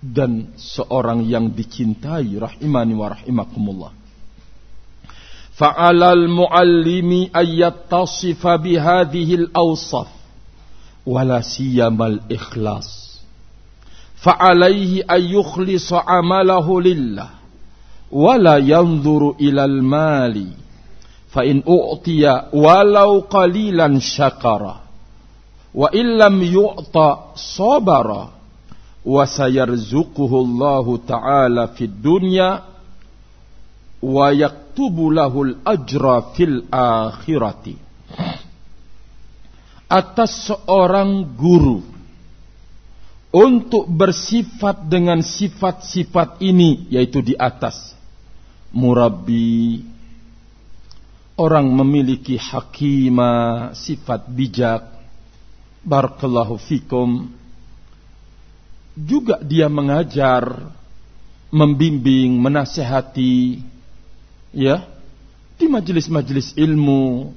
[SPEAKER 1] Dan seorang yang dicintai rahimani wa rahimakumullah fa'alal muallimi ayyat tasifa bihadhihi al-awsaf wala siyamal ikhlas fa'alaihi an yukhlisa amalahu lillah wala yanzuru ilal mali fa in u'tiya walau qalilan syakara wa illam yu'ta sabara wa sayarzuquhu Allah ta'ala fid dunya wa yaktubu lahul ajra fil akhirati. Atas seorang guru untuk bersifat dengan sifat-sifat ini yaitu di atas. Murabi orang memiliki hakima sifat bijak. Barakallahu fikum. Juga dia mengajar membimbing menasehati ya di majelis-majelis ilmu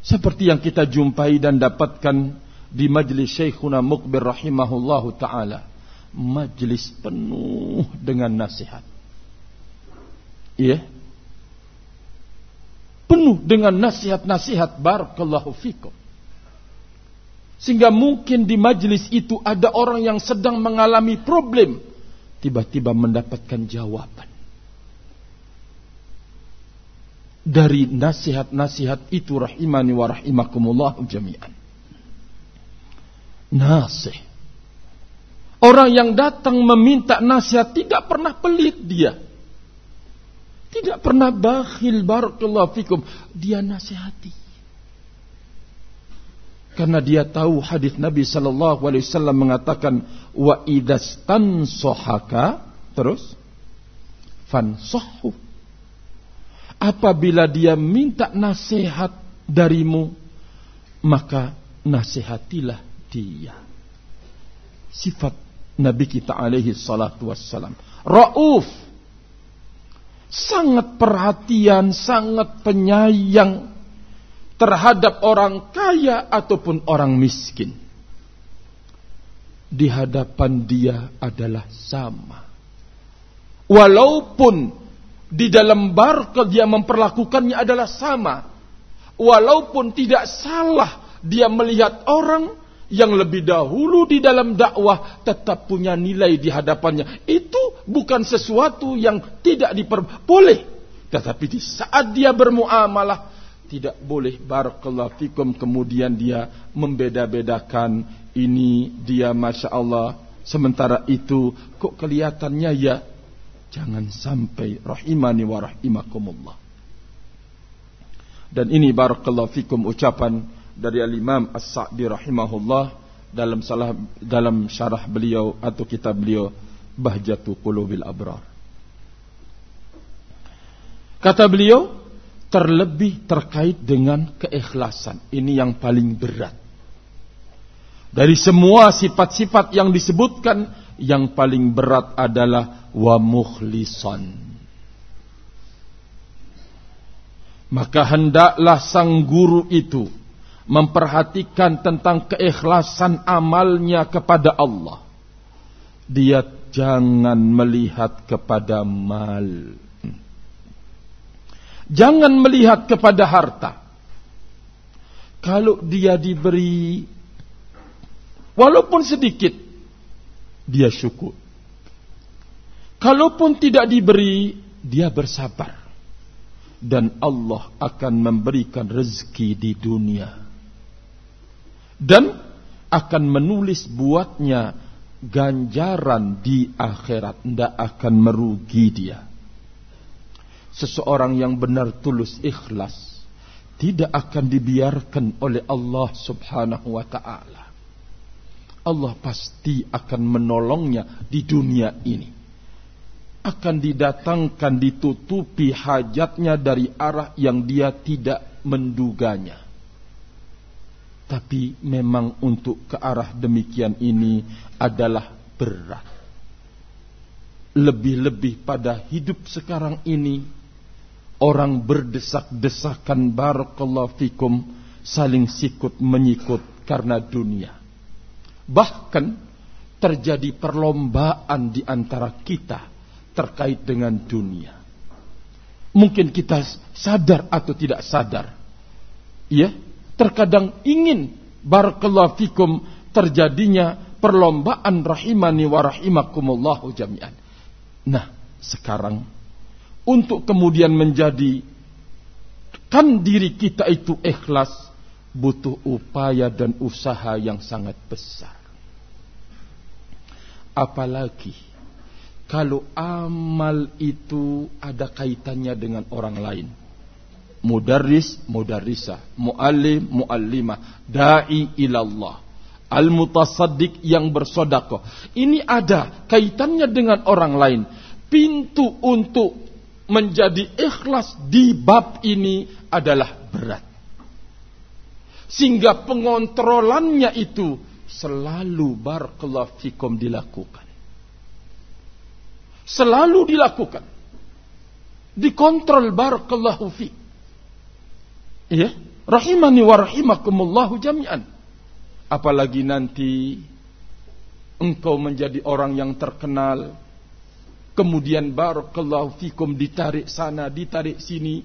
[SPEAKER 1] seperti yang kita jumpai dan dapatkan di majlis Syekhuna Mukbir rahimahullahu taala. Majlis penuh dengan nasihat. Iya. Penuh dengan nasihat-nasihat barakallahu fikum. Sehingga mungkin di majlis itu ada orang yang sedang mengalami problem. Tiba-tiba mendapatkan jawaban. Dari nasihat-nasihat itu rahimani wa rahimakumullah jami'an. Nasih. Orang yang datang meminta nasihat tidak pernah pelit dia. Tidak pernah bakhil barakallahu fikum. Dia nasihati. Karena dia tahu hadis Nabi sallallahu alaihi wasallam mengatakan wa idastan sohaka terus fansohu. Apabila dia minta nasihat darimu, maka nasihatilah dia. Sifat Nabi kita alaihi salatu wassalam. Rauf. Sangat perhatian, sangat penyayang terhadap orang kaya ataupun orang miskin. Di hadapan dia adalah sama. Walaupun di dalam barkel dia memperlakukannya adalah sama. Walaupun tidak salah dia melihat orang yang lebih dahulu di dalam dakwah tetap punya nilai di hadapannya. Itu bukan sesuatu yang tidak diperboleh. Tetapi di saat dia bermuamalah tidak boleh barakallahu fikum kemudian dia membeda-bedakan ini dia masya Allah sementara itu kok kelihatannya ya jangan sampai rahimani wa rahimakumullah dan ini barakallahu fikum ucapan dari al-Imam As-Sa'di rahimahullah dalam salah dalam syarah beliau atau kitab beliau Bahjatu Qulubil Abrar kata beliau terlebih terkait dengan keikhlasan. Ini yang paling berat. Dari semua sifat-sifat yang disebutkan, yang paling berat adalah wa. Maka hendaklah sang guru itu memperhatikan tentang keikhlasan amalnya kepada Allah. Dia jangan melihat kepada mal Jangan melihat kepada harta. Kalau dia diberi walaupun sedikit dia syukur. Kalaupun tidak diberi dia bersabar. Dan Allah akan memberikan rezeki di dunia. Dan akan menulis buatnya ganjaran di akhirat. Tidak akan merugi dia seseorang yang benar tulus ikhlas tidak akan dibiarkan oleh Allah Subhanahu wa taala. Allah pasti akan menolongnya di dunia ini. Akan didatangkan ditutupi hajatnya dari arah yang dia tidak menduganya. Tapi memang untuk ke arah demikian ini adalah berat. Lebih-lebih pada hidup sekarang ini orang berdesak-desakan barakallahu fikum saling sikut menyikut karena dunia. Bahkan terjadi perlombaan di antara kita terkait dengan dunia. Mungkin kita sadar atau tidak sadar. Ya, terkadang ingin barakallahu fikum terjadinya perlombaan rahimani wa rahimakumullahu jami'an. Nah, sekarang untuk kemudian menjadi kan diri kita itu ikhlas butuh upaya dan usaha yang sangat besar. Apalagi kalau amal itu ada kaitannya dengan orang lain. Mudarris, mudarrisah, muallim, muallimah, dai ilallah, al-mutasaddiq yang bersodakoh. Ini ada kaitannya dengan orang lain. Pintu untuk menjadi ikhlas di bab ini adalah berat. Sehingga pengontrolannya itu selalu barakallahu fikum dilakukan. Selalu dilakukan. Dikontrol barakallahu fi. Ya, rahimani wa rahimakumullahu jami'an. Apalagi nanti engkau menjadi orang yang terkenal Kemudian barakallahu fikum ditarik sana, ditarik sini,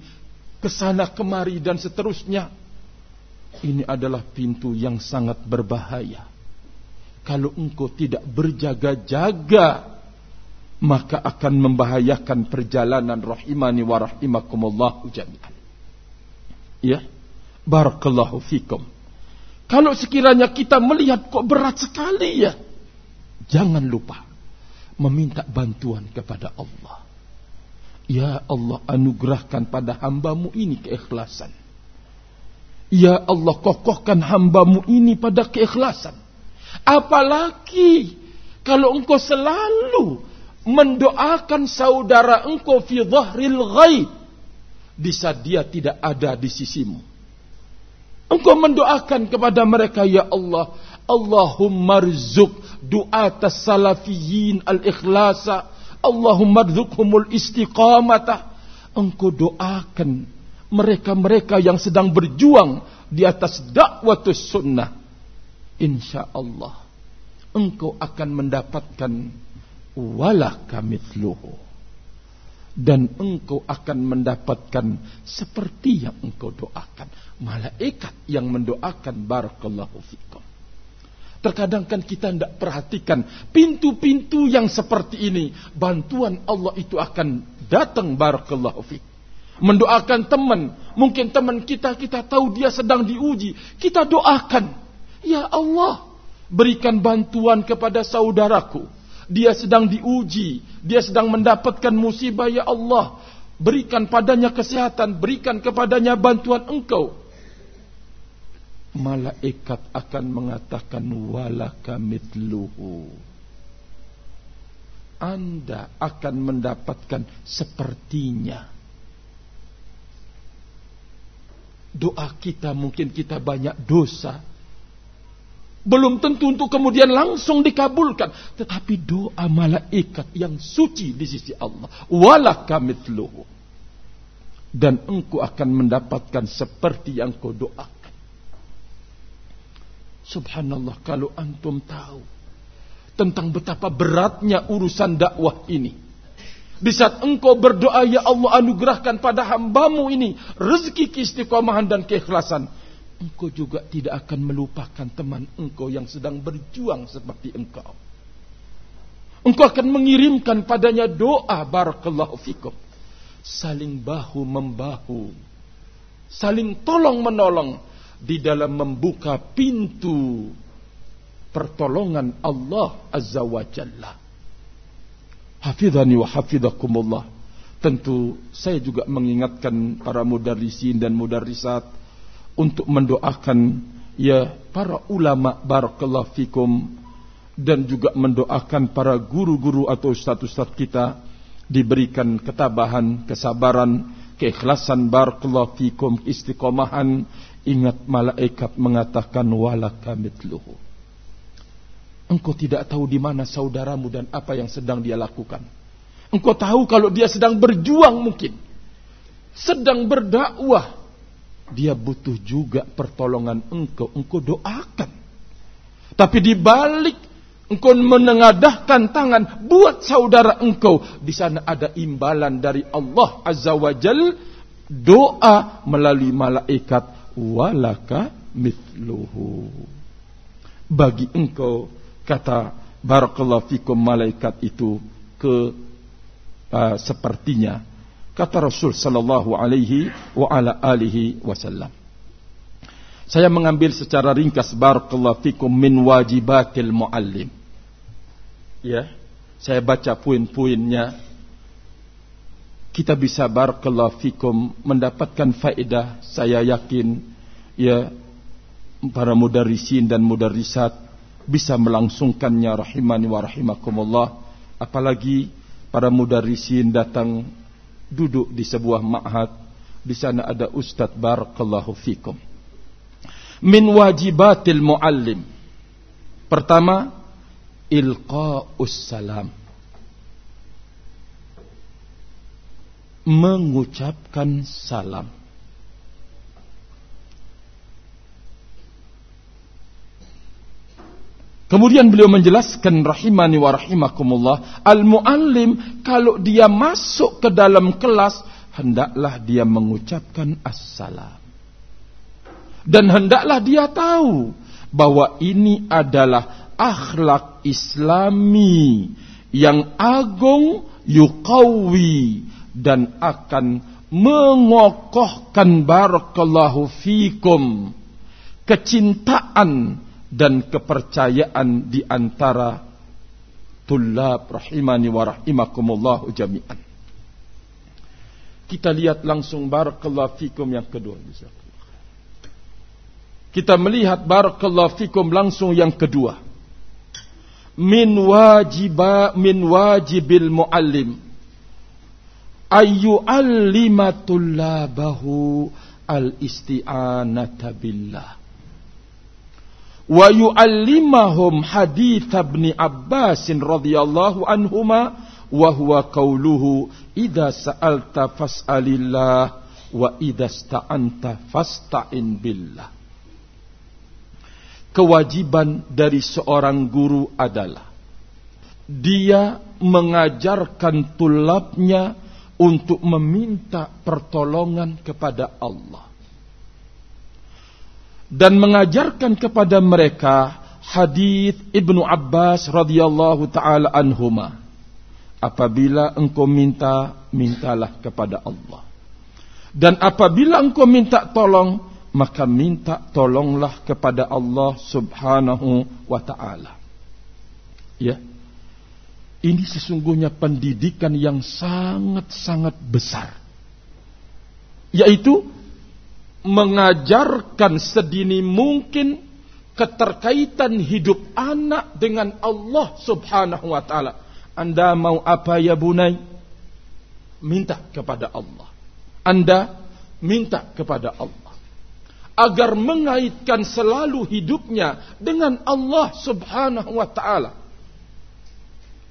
[SPEAKER 1] ke sana kemari dan seterusnya. Ini adalah pintu yang sangat berbahaya. Kalau engkau tidak berjaga-jaga, maka akan membahayakan perjalanan rahimani wa rahimakumullahu jami'an. Ya. Barakallahu fikum. Kalau sekiranya kita melihat kok berat sekali ya. Jangan lupa meminta bantuan kepada Allah. Ya Allah anugerahkan pada hambamu ini keikhlasan. Ya Allah kokohkan hambamu ini pada keikhlasan. Apalagi kalau engkau selalu mendoakan saudara engkau fi dhahril ghaib. Bisa dia tidak ada di sisimu. Engkau mendoakan kepada mereka ya Allah. Allahumma rizuk du'atas salafiyin al-ikhlasa Allahumma rdzuqhumul istiqamata. Engkau doakan mereka-mereka yang sedang berjuang di atas dakwatus sunnah. Insya Allah engkau akan mendapatkan wala kamithluhu. Dan engkau akan mendapatkan seperti yang engkau doakan. Malaikat yang mendoakan barakallahu fikum. Terkadang kan kita tidak perhatikan pintu-pintu yang seperti ini. Bantuan Allah itu akan datang barakallahu fiqh. Mendoakan teman. Mungkin teman kita, kita tahu dia sedang diuji. Kita doakan. Ya Allah, berikan bantuan kepada saudaraku. Dia sedang diuji. Dia sedang mendapatkan musibah. Ya Allah, berikan padanya kesehatan. Berikan kepadanya bantuan engkau malaikat akan mengatakan walaka mitluhu. Anda akan mendapatkan sepertinya. Doa kita mungkin kita banyak dosa. Belum tentu untuk kemudian langsung dikabulkan. Tetapi doa malaikat yang suci di sisi Allah. Walaka mitluhu. Dan engkau akan mendapatkan seperti yang kau doakan. Subhanallah kalau antum tahu tentang betapa beratnya urusan dakwah ini. Di saat engkau berdoa, Ya Allah anugerahkan pada hambamu ini rezeki keistiqomahan dan keikhlasan. Engkau juga tidak akan melupakan teman engkau yang sedang berjuang seperti engkau. Engkau akan mengirimkan padanya doa barakallahu fikum. Saling bahu membahu. Saling tolong menolong di dalam membuka pintu pertolongan Allah Azza wa Jalla. Hafidhani wa hafidhakumullah. Tentu saya juga mengingatkan para mudarrisin dan mudarrisat untuk mendoakan ya para ulama barakallahu fikum dan juga mendoakan para guru-guru atau ustaz-ustaz kita diberikan ketabahan, kesabaran, keikhlasan barakallahu fikum, istiqomahan Ingat malaikat mengatakan walaka. Engkau tidak tahu di mana saudaramu dan apa yang sedang dia lakukan. Engkau tahu kalau dia sedang berjuang mungkin. Sedang berdakwah. Dia butuh juga pertolongan engkau. Engkau doakan. Tapi di balik engkau menengadahkan tangan buat saudara engkau. Di sana ada imbalan dari Allah Azza wa Jal. Doa melalui malaikat walaka mithluhu. Bagi engkau kata barakallahu fikum malaikat itu ke uh, sepertinya kata Rasul sallallahu alaihi wa ala alihi wasallam. Saya mengambil secara ringkas barakallahu fikum min wajibatil muallim. Ya, saya baca poin-poinnya kita bisa barakallahu fikum mendapatkan faedah saya yakin ya para mudarrisin dan mudarrisat bisa melangsungkannya rahimani wa rahimakumullah. Apalagi para mudarrisin datang duduk di sebuah ma'had. Di sana ada ustaz barakallahu fikum. Min wajibatil muallim. Pertama ilqa'us salam. Mengucapkan salam. Kemudian beliau menjelaskan rahimani wa rahimakumullah, al-muallim kalau dia masuk ke dalam kelas hendaklah dia mengucapkan assalam. Dan hendaklah dia tahu bahwa ini adalah akhlak islami yang agung yuqawi dan akan mengokohkan barakallahu fikum kecintaan dan kepercayaan di antara Tullab rahimani wa rahimakumullah jami'an. Kita lihat langsung barakallahu fikum yang kedua. Kita melihat barakallahu fikum langsung yang kedua. Min wajiba min wajibil muallim ayu allimatullabahu al isti'anata billah wa yu'allimahum hadith ibn Abbas radhiyallahu anhuma wa huwa qawluhu idza sa'alta fas'alillah wa idza sta'anta fasta'in billah. Kewajiban dari seorang guru adalah dia mengajarkan tulabnya untuk meminta pertolongan kepada Allah dan mengajarkan kepada mereka hadis Ibnu Abbas radhiyallahu taala anhuma. Apabila engkau minta mintalah kepada Allah. Dan apabila engkau minta tolong maka minta tolonglah kepada Allah subhanahu wa ta'ala. Ya. Ini sesungguhnya pendidikan yang sangat-sangat besar. Yaitu mengajarkan sedini mungkin keterkaitan hidup anak dengan Allah Subhanahu wa taala. Anda mau apa ya bunai? Minta kepada Allah. Anda minta kepada Allah. Agar mengaitkan selalu hidupnya dengan Allah Subhanahu wa taala.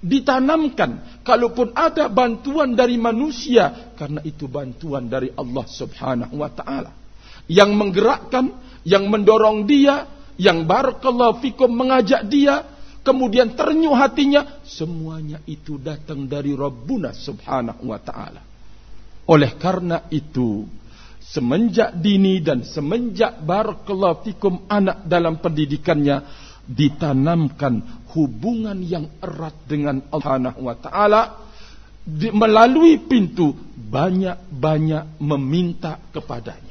[SPEAKER 1] Ditanamkan kalaupun ada bantuan dari manusia karena itu bantuan dari Allah Subhanahu wa taala yang menggerakkan, yang mendorong dia, yang barakallahu fikum mengajak dia, kemudian ternyuh hatinya, semuanya itu datang dari Rabbuna subhanahu wa ta'ala. Oleh karena itu, semenjak dini dan semenjak barakallahu fikum anak dalam pendidikannya, ditanamkan hubungan yang erat dengan Allah subhanahu wa ta'ala, melalui pintu banyak-banyak meminta kepadanya.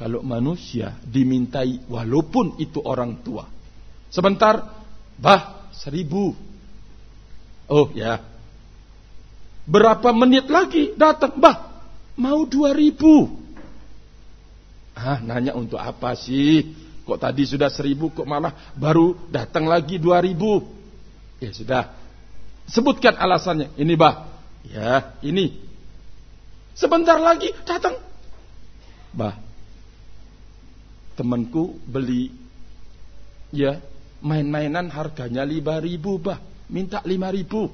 [SPEAKER 1] Kalau manusia dimintai walaupun itu orang tua. Sebentar, bah seribu. Oh ya. Berapa menit lagi datang, bah mau dua ribu. Ah, nanya untuk apa sih? Kok tadi sudah seribu, kok malah baru datang lagi dua ribu? Ya sudah. Sebutkan alasannya. Ini bah. Ya, ini. Sebentar lagi datang. Bah, temanku beli. Ya main-mainan harganya lima ribu bah minta lima ribu.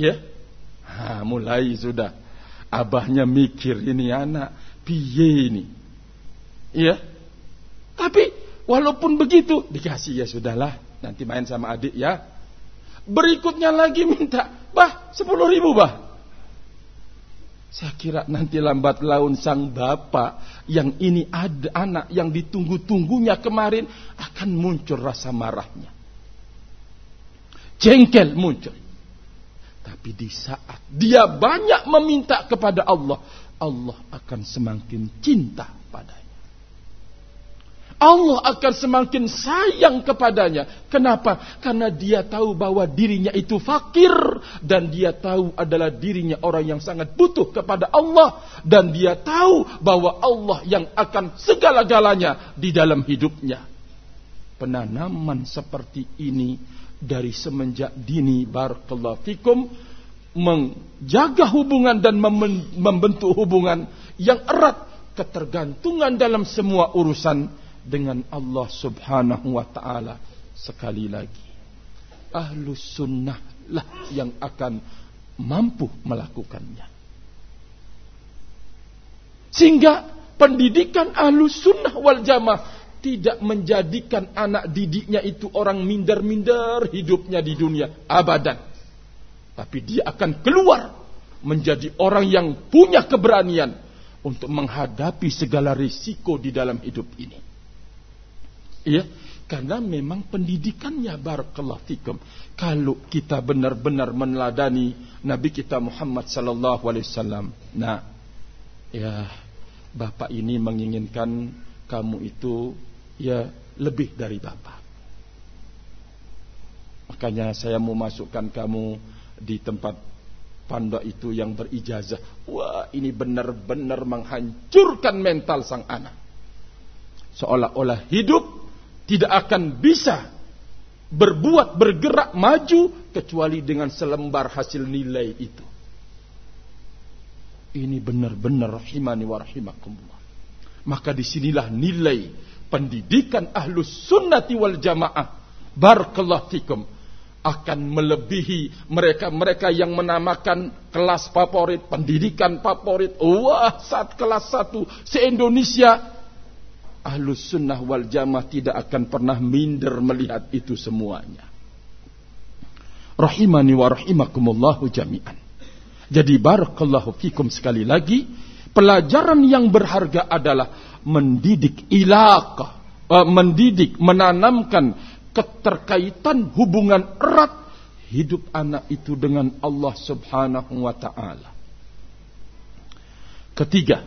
[SPEAKER 1] Ya? Ha, mulai sudah. Abahnya mikir ini anak piye ini? Ya? Tapi walaupun begitu dikasih ya sudahlah nanti main sama adik ya. Berikutnya lagi minta bah sepuluh ribu bah saya kira nanti lambat laun sang bapak yang ini ada anak yang ditunggu-tunggunya kemarin akan muncul rasa marahnya. Jengkel muncul. Tapi di saat dia banyak meminta kepada Allah, Allah akan semakin cinta padanya. Allah akan semakin sayang kepadanya. Kenapa? Karena dia tahu bahwa dirinya itu fakir dan dia tahu adalah dirinya orang yang sangat butuh kepada Allah dan dia tahu bahwa Allah yang akan segala-galanya di dalam hidupnya. Penanaman seperti ini dari semenjak dini barakallahu fikum menjaga hubungan dan membentuk hubungan yang erat ketergantungan dalam semua urusan dengan Allah subhanahu wa ta'ala. Sekali lagi ahlus sunnah lah yang akan mampu melakukannya. Sehingga pendidikan ahlus sunnah wal jamaah tidak menjadikan anak didiknya itu orang minder-minder hidupnya di dunia abadan. Tapi dia akan keluar menjadi orang yang punya keberanian untuk menghadapi segala risiko di dalam hidup ini Ya, karena memang pendidikannya barakallahu fikum. Kalau kita benar-benar meneladani Nabi kita Muhammad sallallahu alaihi wasallam. Nah, ya Bapak ini menginginkan kamu itu ya lebih dari Bapak. Makanya saya mau masukkan kamu di tempat pondok itu yang berijazah. Wah, ini benar-benar menghancurkan mental sang anak. Seolah-olah hidup tidak akan bisa berbuat bergerak maju kecuali dengan selembar hasil nilai itu. Ini benar-benar rahimani wa rahimakumullah. Maka di sinilah nilai pendidikan ahlus sunnati wal jamaah. Barakallahu fikum akan melebihi mereka-mereka yang menamakan kelas favorit, pendidikan favorit. Wah, saat kelas satu se-Indonesia Ahlus sunnah wal jamaah tidak akan pernah minder melihat itu semuanya. Rahimani wa rahimakumullahu jami'an. Jadi barakallahu fikum sekali lagi. Pelajaran yang berharga adalah mendidik ilaqah. Uh, mendidik, menanamkan keterkaitan hubungan erat hidup anak itu dengan Allah subhanahu wa ta'ala. Ketiga,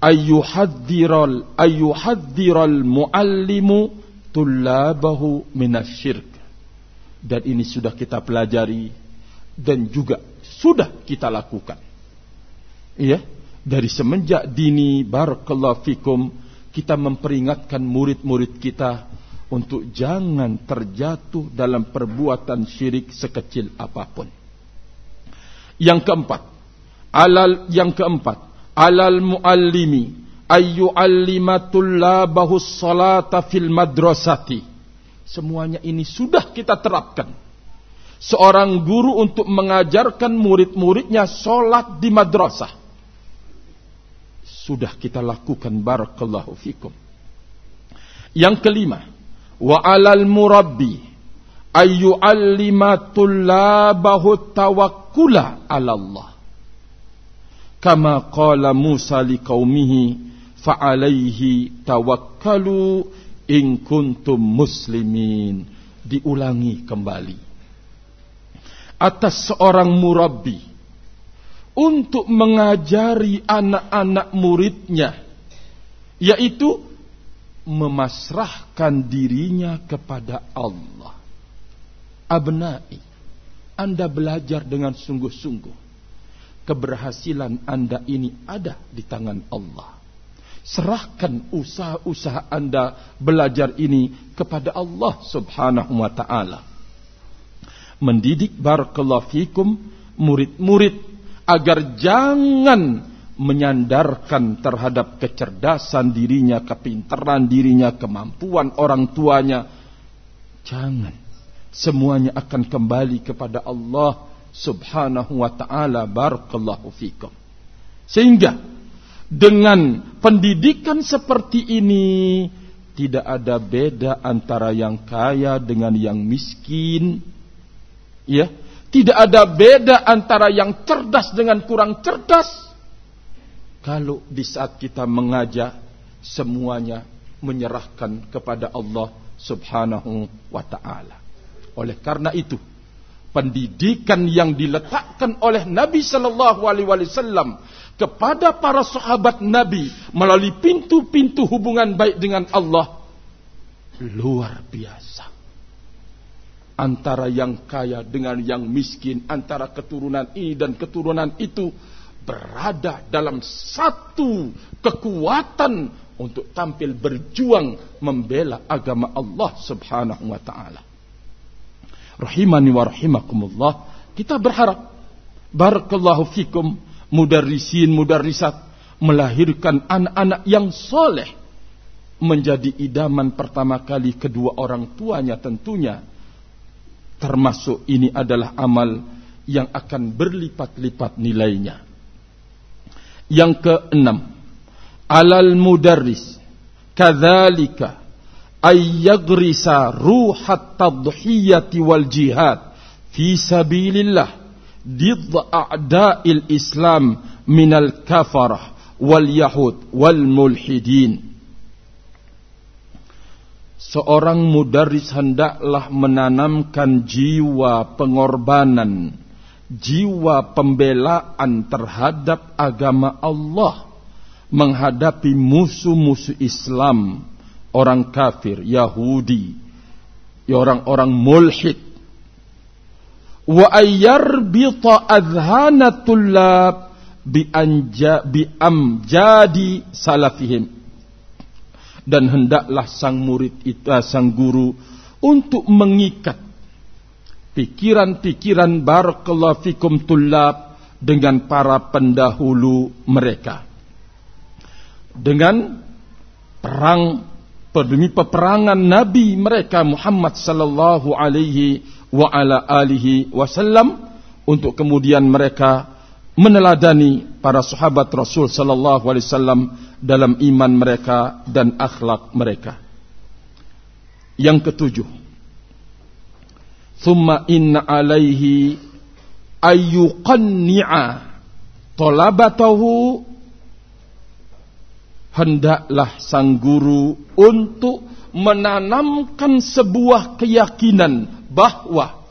[SPEAKER 1] ayyuhaddiral ayyuhaddiral muallimu tullabahu minasyirk. Dan ini sudah kita pelajari dan juga sudah kita lakukan. Iya dari semenjak dini barakallahu fikum kita memperingatkan murid-murid kita untuk jangan terjatuh dalam perbuatan syirik sekecil apa pun. Yang keempat alal yang keempat alal muallimi ayu allimatullabahu salata fil madrasati. Semuanya ini sudah kita terapkan. Seorang guru untuk mengajarkan murid-muridnya solat di madrasah. Sudah kita lakukan barakallahu fikum. Yang kelima, wa alal murabbi ayu allimatullabahu tawakkula ala Allah kama qala Musa liqaumihi fa'alaihi tawakkalu in kuntum muslimin. Diulangi kembali. Atas seorang murabbi untuk mengajari anak-anak muridnya yaitu memasrahkan dirinya kepada Allah. Abnai anda belajar dengan sungguh-sungguh keberhasilan Anda ini ada di tangan Allah. Serahkan usaha-usaha Anda belajar ini kepada Allah Subhanahu wa taala. Mendidik barakallahu fikum murid-murid agar jangan menyandarkan terhadap kecerdasan dirinya, kepintaran dirinya, kemampuan orang tuanya. Jangan. Semuanya akan kembali kepada Allah subhanahu wa ta'ala barakallahu fikum. Sehingga dengan pendidikan seperti ini tidak ada beda antara yang kaya dengan yang miskin. Ya, tidak ada beda antara yang cerdas dengan kurang cerdas. Kalau di saat kita mengajak semuanya menyerahkan kepada Allah Subhanahu wa taala. Oleh karena itu, pendidikan yang diletakkan oleh Nabi Sallallahu Alaihi Wasallam kepada para sahabat Nabi melalui pintu-pintu hubungan baik dengan Allah luar biasa. Antara yang kaya dengan yang miskin, antara keturunan ini dan keturunan itu berada dalam satu kekuatan untuk tampil berjuang membela agama Allah Subhanahu wa taala rahimani wa rahimakumullah. Kita berharap barakallahu fikum mudarrisin mudarrisat melahirkan anak-anak yang soleh menjadi idaman pertama kali kedua orang tuanya tentunya. Termasuk ini adalah amal yang akan berlipat-lipat nilainya. Yang keenam alal mudarris kadzalika ayyagrisa ruhat tadhiyati wal jihad fi sabilillah ضد أعداء الإسلام من الكفرة واليهود والملحدين Seorang mudaris hendaklah menanamkan jiwa pengorbanan, jiwa pembelaan terhadap agama Allah menghadapi musuh-musuh Islam orang kafir, Yahudi, ya orang-orang mulhid, wa ayyarbita adhana tullab bi anja bi amjadi salafihim. Dan hendaklah sang murid itu eh, sang guru untuk mengikat pikiran-pikiran barakallahu fikum tullab dengan para pendahulu mereka. Dengan perang demi peperangan nabi mereka Muhammad sallallahu alaihi wa ala alihi wasallam untuk kemudian mereka meneladani para sahabat Rasul sallallahu alaihi wasallam dalam iman mereka dan akhlak mereka. Yang ketujuh, thumma inna alaihi ayyuqanni'a talabatahu hendaklah sang guru untuk menanamkan sebuah keyakinan bahwa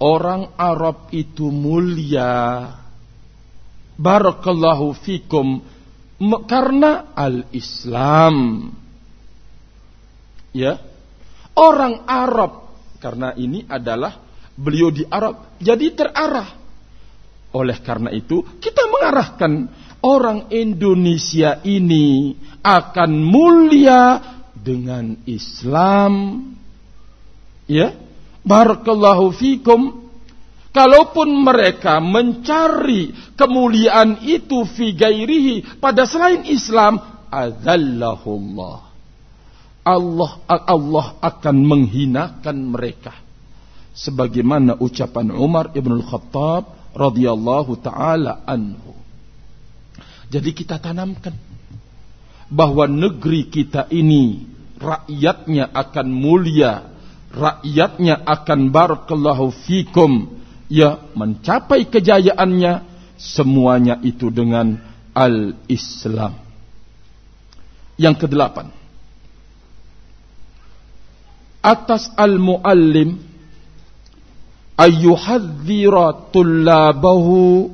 [SPEAKER 1] orang Arab itu mulia. Barakallahu fikum karena al-Islam. Ya. Orang Arab karena ini adalah beliau di Arab jadi terarah. Oleh karena itu kita mengarahkan orang Indonesia ini akan mulia dengan Islam. Ya, barakallahu fikum. Kalaupun mereka mencari kemuliaan itu fi gairihi pada selain Islam, azallahullah. Allah Allah akan menghinakan mereka. Sebagaimana ucapan Umar ibn al-Khattab radhiyallahu taala anhu. Jadi kita tanamkan bahwa negeri kita ini rakyatnya akan mulia, rakyatnya akan barakallahu fikum, ya mencapai kejayaannya semuanya itu dengan al-Islam. Yang kedelapan, atas al-muallim ayyuhadzira tullabahu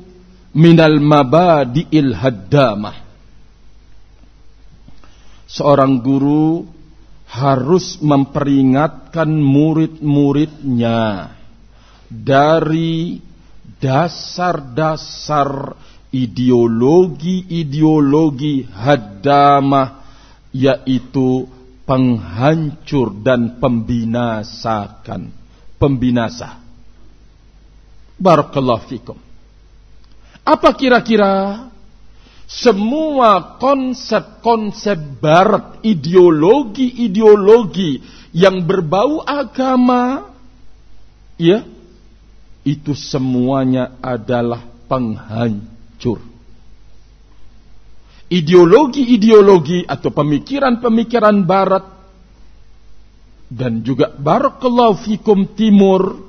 [SPEAKER 1] minal mabadi'il haddamah. Seorang guru harus memperingatkan murid-muridnya dari dasar-dasar ideologi-ideologi haddamah yaitu penghancur dan pembinasakan pembinasa barakallahu fikum apa kira-kira semua konsep-konsep barat, ideologi-ideologi yang berbau agama, ya, itu semuanya adalah penghancur. Ideologi-ideologi atau pemikiran-pemikiran barat dan juga barakallahu fikum timur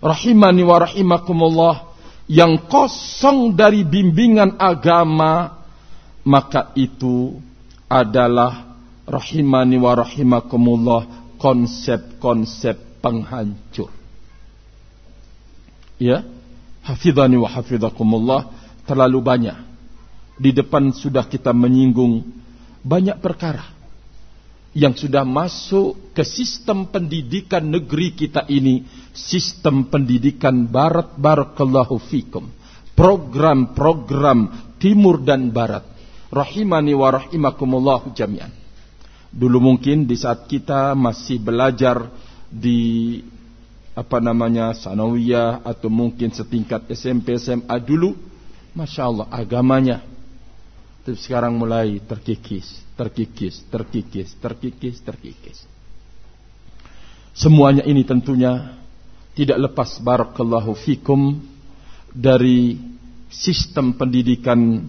[SPEAKER 1] rahimani wa rahimakumullah yang kosong dari bimbingan agama maka itu adalah rahimani wa rahimakumullah konsep-konsep penghancur. Ya hafidhani wa hafidhakumullah terlalu banyak. Di depan sudah kita menyinggung banyak perkara yang sudah masuk ke sistem pendidikan negeri kita ini, sistem pendidikan barat barakallahu fikum. Program-program timur dan barat. Rahimani wa rahimakumullahu jami'an. Dulu mungkin di saat kita masih belajar di apa namanya sanawiyah atau mungkin setingkat SMP SMA dulu, masya Allah agamanya. Tapi sekarang mulai terkikis terkikis, terkikis, terkikis, terkikis. Semuanya ini tentunya tidak lepas barakallahu fikum dari sistem pendidikan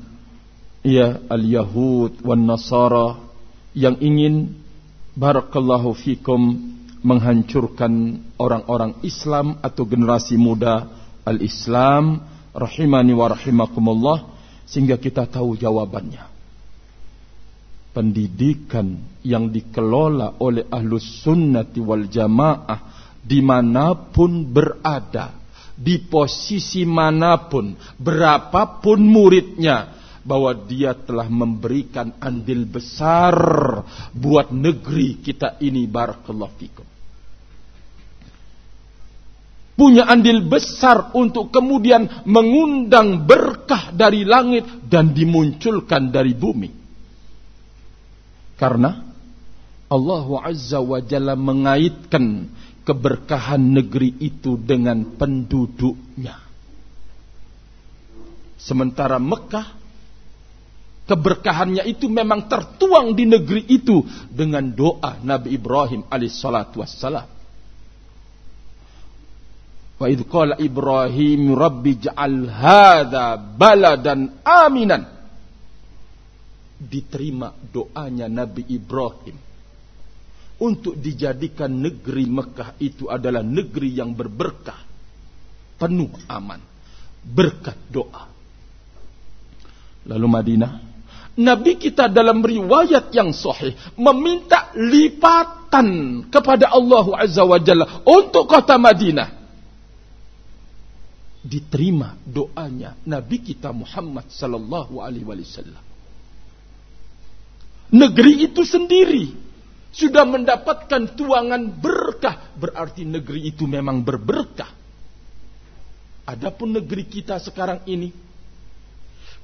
[SPEAKER 1] ya al-Yahud wan Nasara yang ingin barakallahu fikum menghancurkan orang-orang Islam atau generasi muda al-Islam rahimani wa rahimakumullah sehingga kita tahu jawabannya. Pendidikan yang dikelola oleh ahlus sunnati wal jamaah di mana pun berada di posisi mana pun berapapun muridnya bahwa dia telah memberikan andil besar buat negeri kita ini barakallahu fikum punya andil besar untuk kemudian mengundang berkah dari langit dan dimunculkan dari bumi. Karena Allah Azza wa Jalla mengaitkan keberkahan negeri itu dengan penduduknya. Sementara Mekah keberkahannya itu memang tertuang di negeri itu dengan doa Nabi Ibrahim alaihissalatu wassalam. Wa idh qala Ibrahim rabbi ja'al hadha baladan aminan. Diterima doanya Nabi Ibrahim untuk dijadikan negeri Mekah itu adalah negeri yang berberkah, penuh aman, berkat doa. Lalu Madinah, Nabi kita dalam riwayat yang sahih meminta lipatan kepada Allah Azza wa Jalla untuk kota Madinah diterima doanya Nabi kita Muhammad sallallahu alaihi wasallam. Negeri itu sendiri sudah mendapatkan tuangan berkah, berarti negeri itu memang berberkah. Adapun negeri kita sekarang ini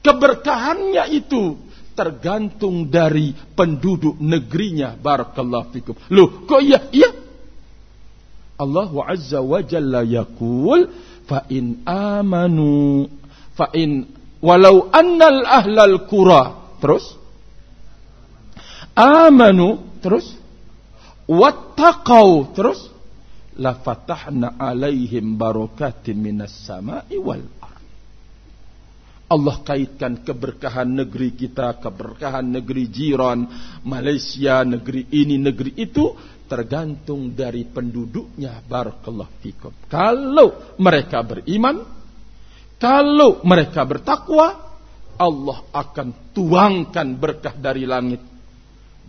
[SPEAKER 1] keberkahannya itu tergantung dari penduduk negerinya barakallahu fikum. Loh, kok iya? Iya. Allah Azza wa Jalla yaqul fa in amanu fa in walau annal ahlal qura terus amanu terus wattaqau. Terus? La fatahna alaihim barakatin minas sama'i wal Allah kaitkan keberkahan negeri kita, keberkahan negeri jiran, Malaysia, negeri ini, negeri itu tergantung dari penduduknya. Barakallahu fikum. Kalau mereka beriman, kalau mereka bertakwa, Allah akan tuangkan berkah dari langit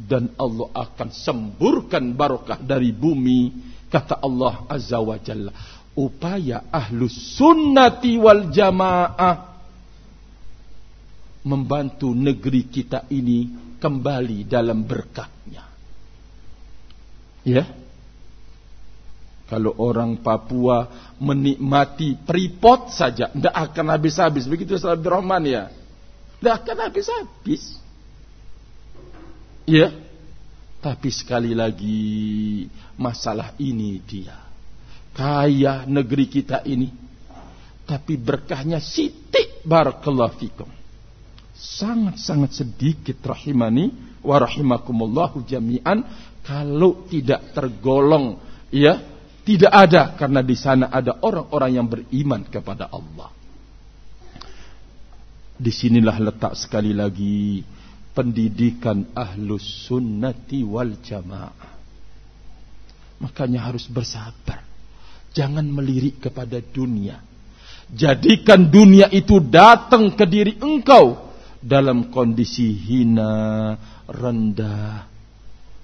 [SPEAKER 1] dan Allah akan semburkan barokah dari bumi. Kata Allah Azza wa Jalla, upaya ahlus sunnati wal jamaah membantu negeri kita ini kembali dalam berkahnya. Ya. Kalau orang Papua menikmati pripot saja, tidak akan habis-habis. Begitu Ustaz Rahman ya. Tidak akan habis-habis. Ya. Tapi sekali lagi masalah ini dia. Kaya negeri kita ini. Tapi berkahnya sitik barakallahu fikum. Sangat-sangat sedikit rahimani wa rahimakumullahu jami'an kalau tidak tergolong ya tidak ada karena di sana ada orang-orang yang beriman kepada Allah. Di sinilah letak sekali lagi pendidikan ahlus sunnati wal jamaah. Makanya harus bersabar. Jangan melirik kepada dunia. Jadikan dunia itu datang ke diri engkau dalam kondisi hina, rendah,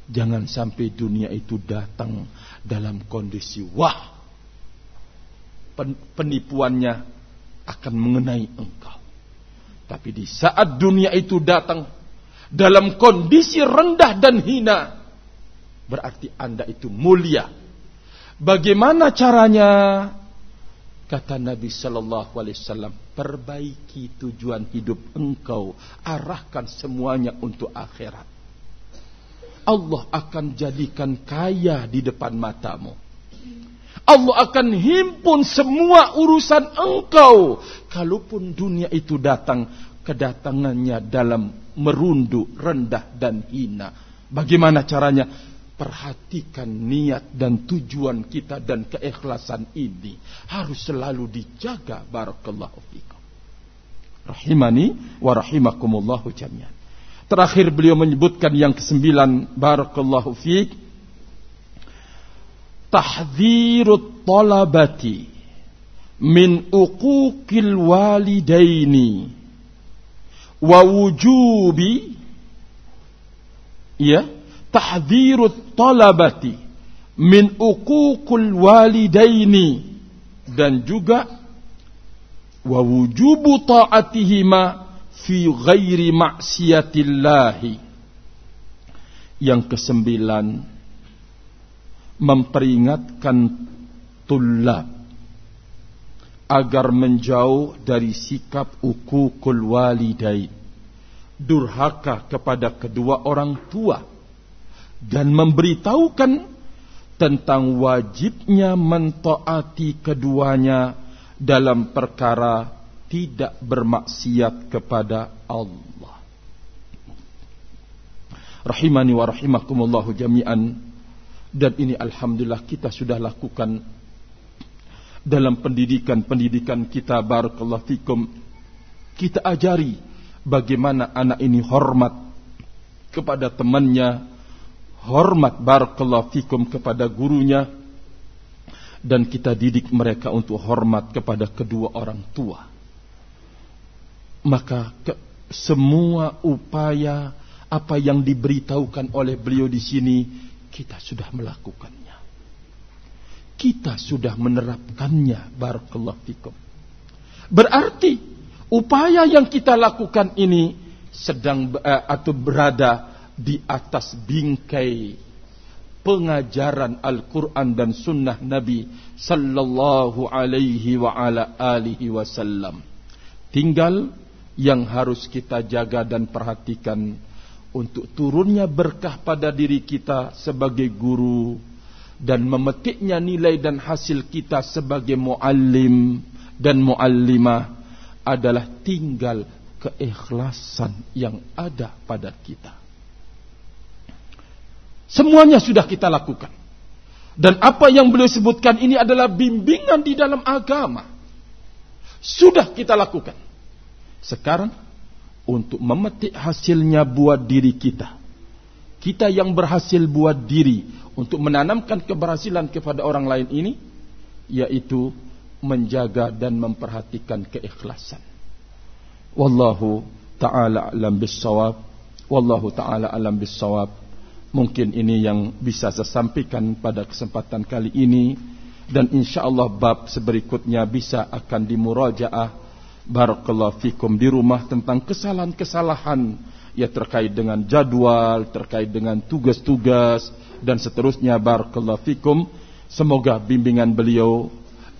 [SPEAKER 1] Jangan sampai dunia itu datang dalam kondisi wah. Penipuannya akan mengenai engkau. Tapi di saat dunia itu datang dalam kondisi rendah dan hina, berarti Anda itu mulia. Bagaimana caranya? Kata Nabi Sallallahu Alaihi Wasallam, perbaiki tujuan hidup engkau, arahkan semuanya untuk akhirat. Allah akan jadikan kaya di depan matamu. Allah akan himpun semua urusan engkau. Kalaupun dunia itu datang, kedatangannya dalam merunduk, rendah dan hina. Bagaimana caranya? Perhatikan niat dan tujuan kita dan keikhlasan ini. Harus selalu dijaga. Barakallahu fikum. Rahimani wa rahimakumullahu jami'an. Terakhir beliau menyebutkan yang kesembilan barakallahu fiik tahdhirut talabati min uquqil walidaini wa wujubi ya tahdhirut talabati min uquqil walidaini dan juga wa wujubu ta'atihima fi ghairi maksiatillahi. Yang kesembilan memperingatkan tulab agar menjauh dari sikap ukukul walidain durhaka kepada kedua orang tua dan memberitahukan tentang wajibnya mentaati keduanya dalam perkara tidak bermaksiat kepada Allah. Rahimani wa rahimakumullahu jami'an dan ini alhamdulillah kita sudah lakukan dalam pendidikan-pendidikan kita barakallahu fikum kita ajari bagaimana anak ini hormat kepada temannya hormat barakallahu fikum kepada gurunya dan kita didik mereka untuk hormat kepada kedua orang tua. Maka ke, semua upaya apa yang diberitahukan oleh beliau di sini kita sudah melakukannya kita sudah menerapkannya barakallahu fikum berarti upaya yang kita lakukan ini sedang uh, atau berada di atas bingkai pengajaran Al-Quran dan Sunnah Nabi Sallallahu Alaihi wa ala alihi Wasallam. Tinggal yang harus kita jaga dan perhatikan untuk turunnya berkah pada diri kita sebagai guru, dan memetiknya nilai dan hasil kita sebagai muallim dan muallimah adalah tinggal keikhlasan yang ada pada kita. Semuanya sudah kita lakukan. Dan apa yang beliau sebutkan ini adalah bimbingan di dalam agama. Sudah kita lakukan. Sekarang untuk memetik hasilnya buat diri kita. Kita yang berhasil buat diri untuk menanamkan keberhasilan kepada orang lain ini yaitu menjaga dan memperhatikan keikhlasan. Wallahu taala alam bissawab. Wallahu taala alam bissawab. Mungkin ini yang bisa saya sampaikan pada kesempatan kali ini dan insyaallah bab seberikutnya bisa akan dimurajaah barakallahu fikum di rumah tentang kesalahan-kesalahan ya terkait dengan jadwal, terkait dengan tugas-tugas dan seterusnya. Barakallahu fikum. Semoga bimbingan beliau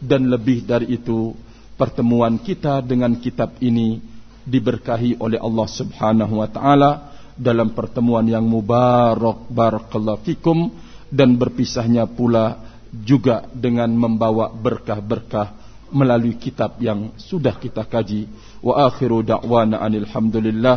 [SPEAKER 1] dan lebih dari itu pertemuan kita dengan kitab ini diberkahi oleh Allah Subhanahu wa taala dalam pertemuan yang mubarak. Barakallahu fikum. Dan berpisahnya pula juga dengan membawa berkah-berkah melalui kitab yang sudah kita kaji. Wa akhiru da'wana anil hamdulillah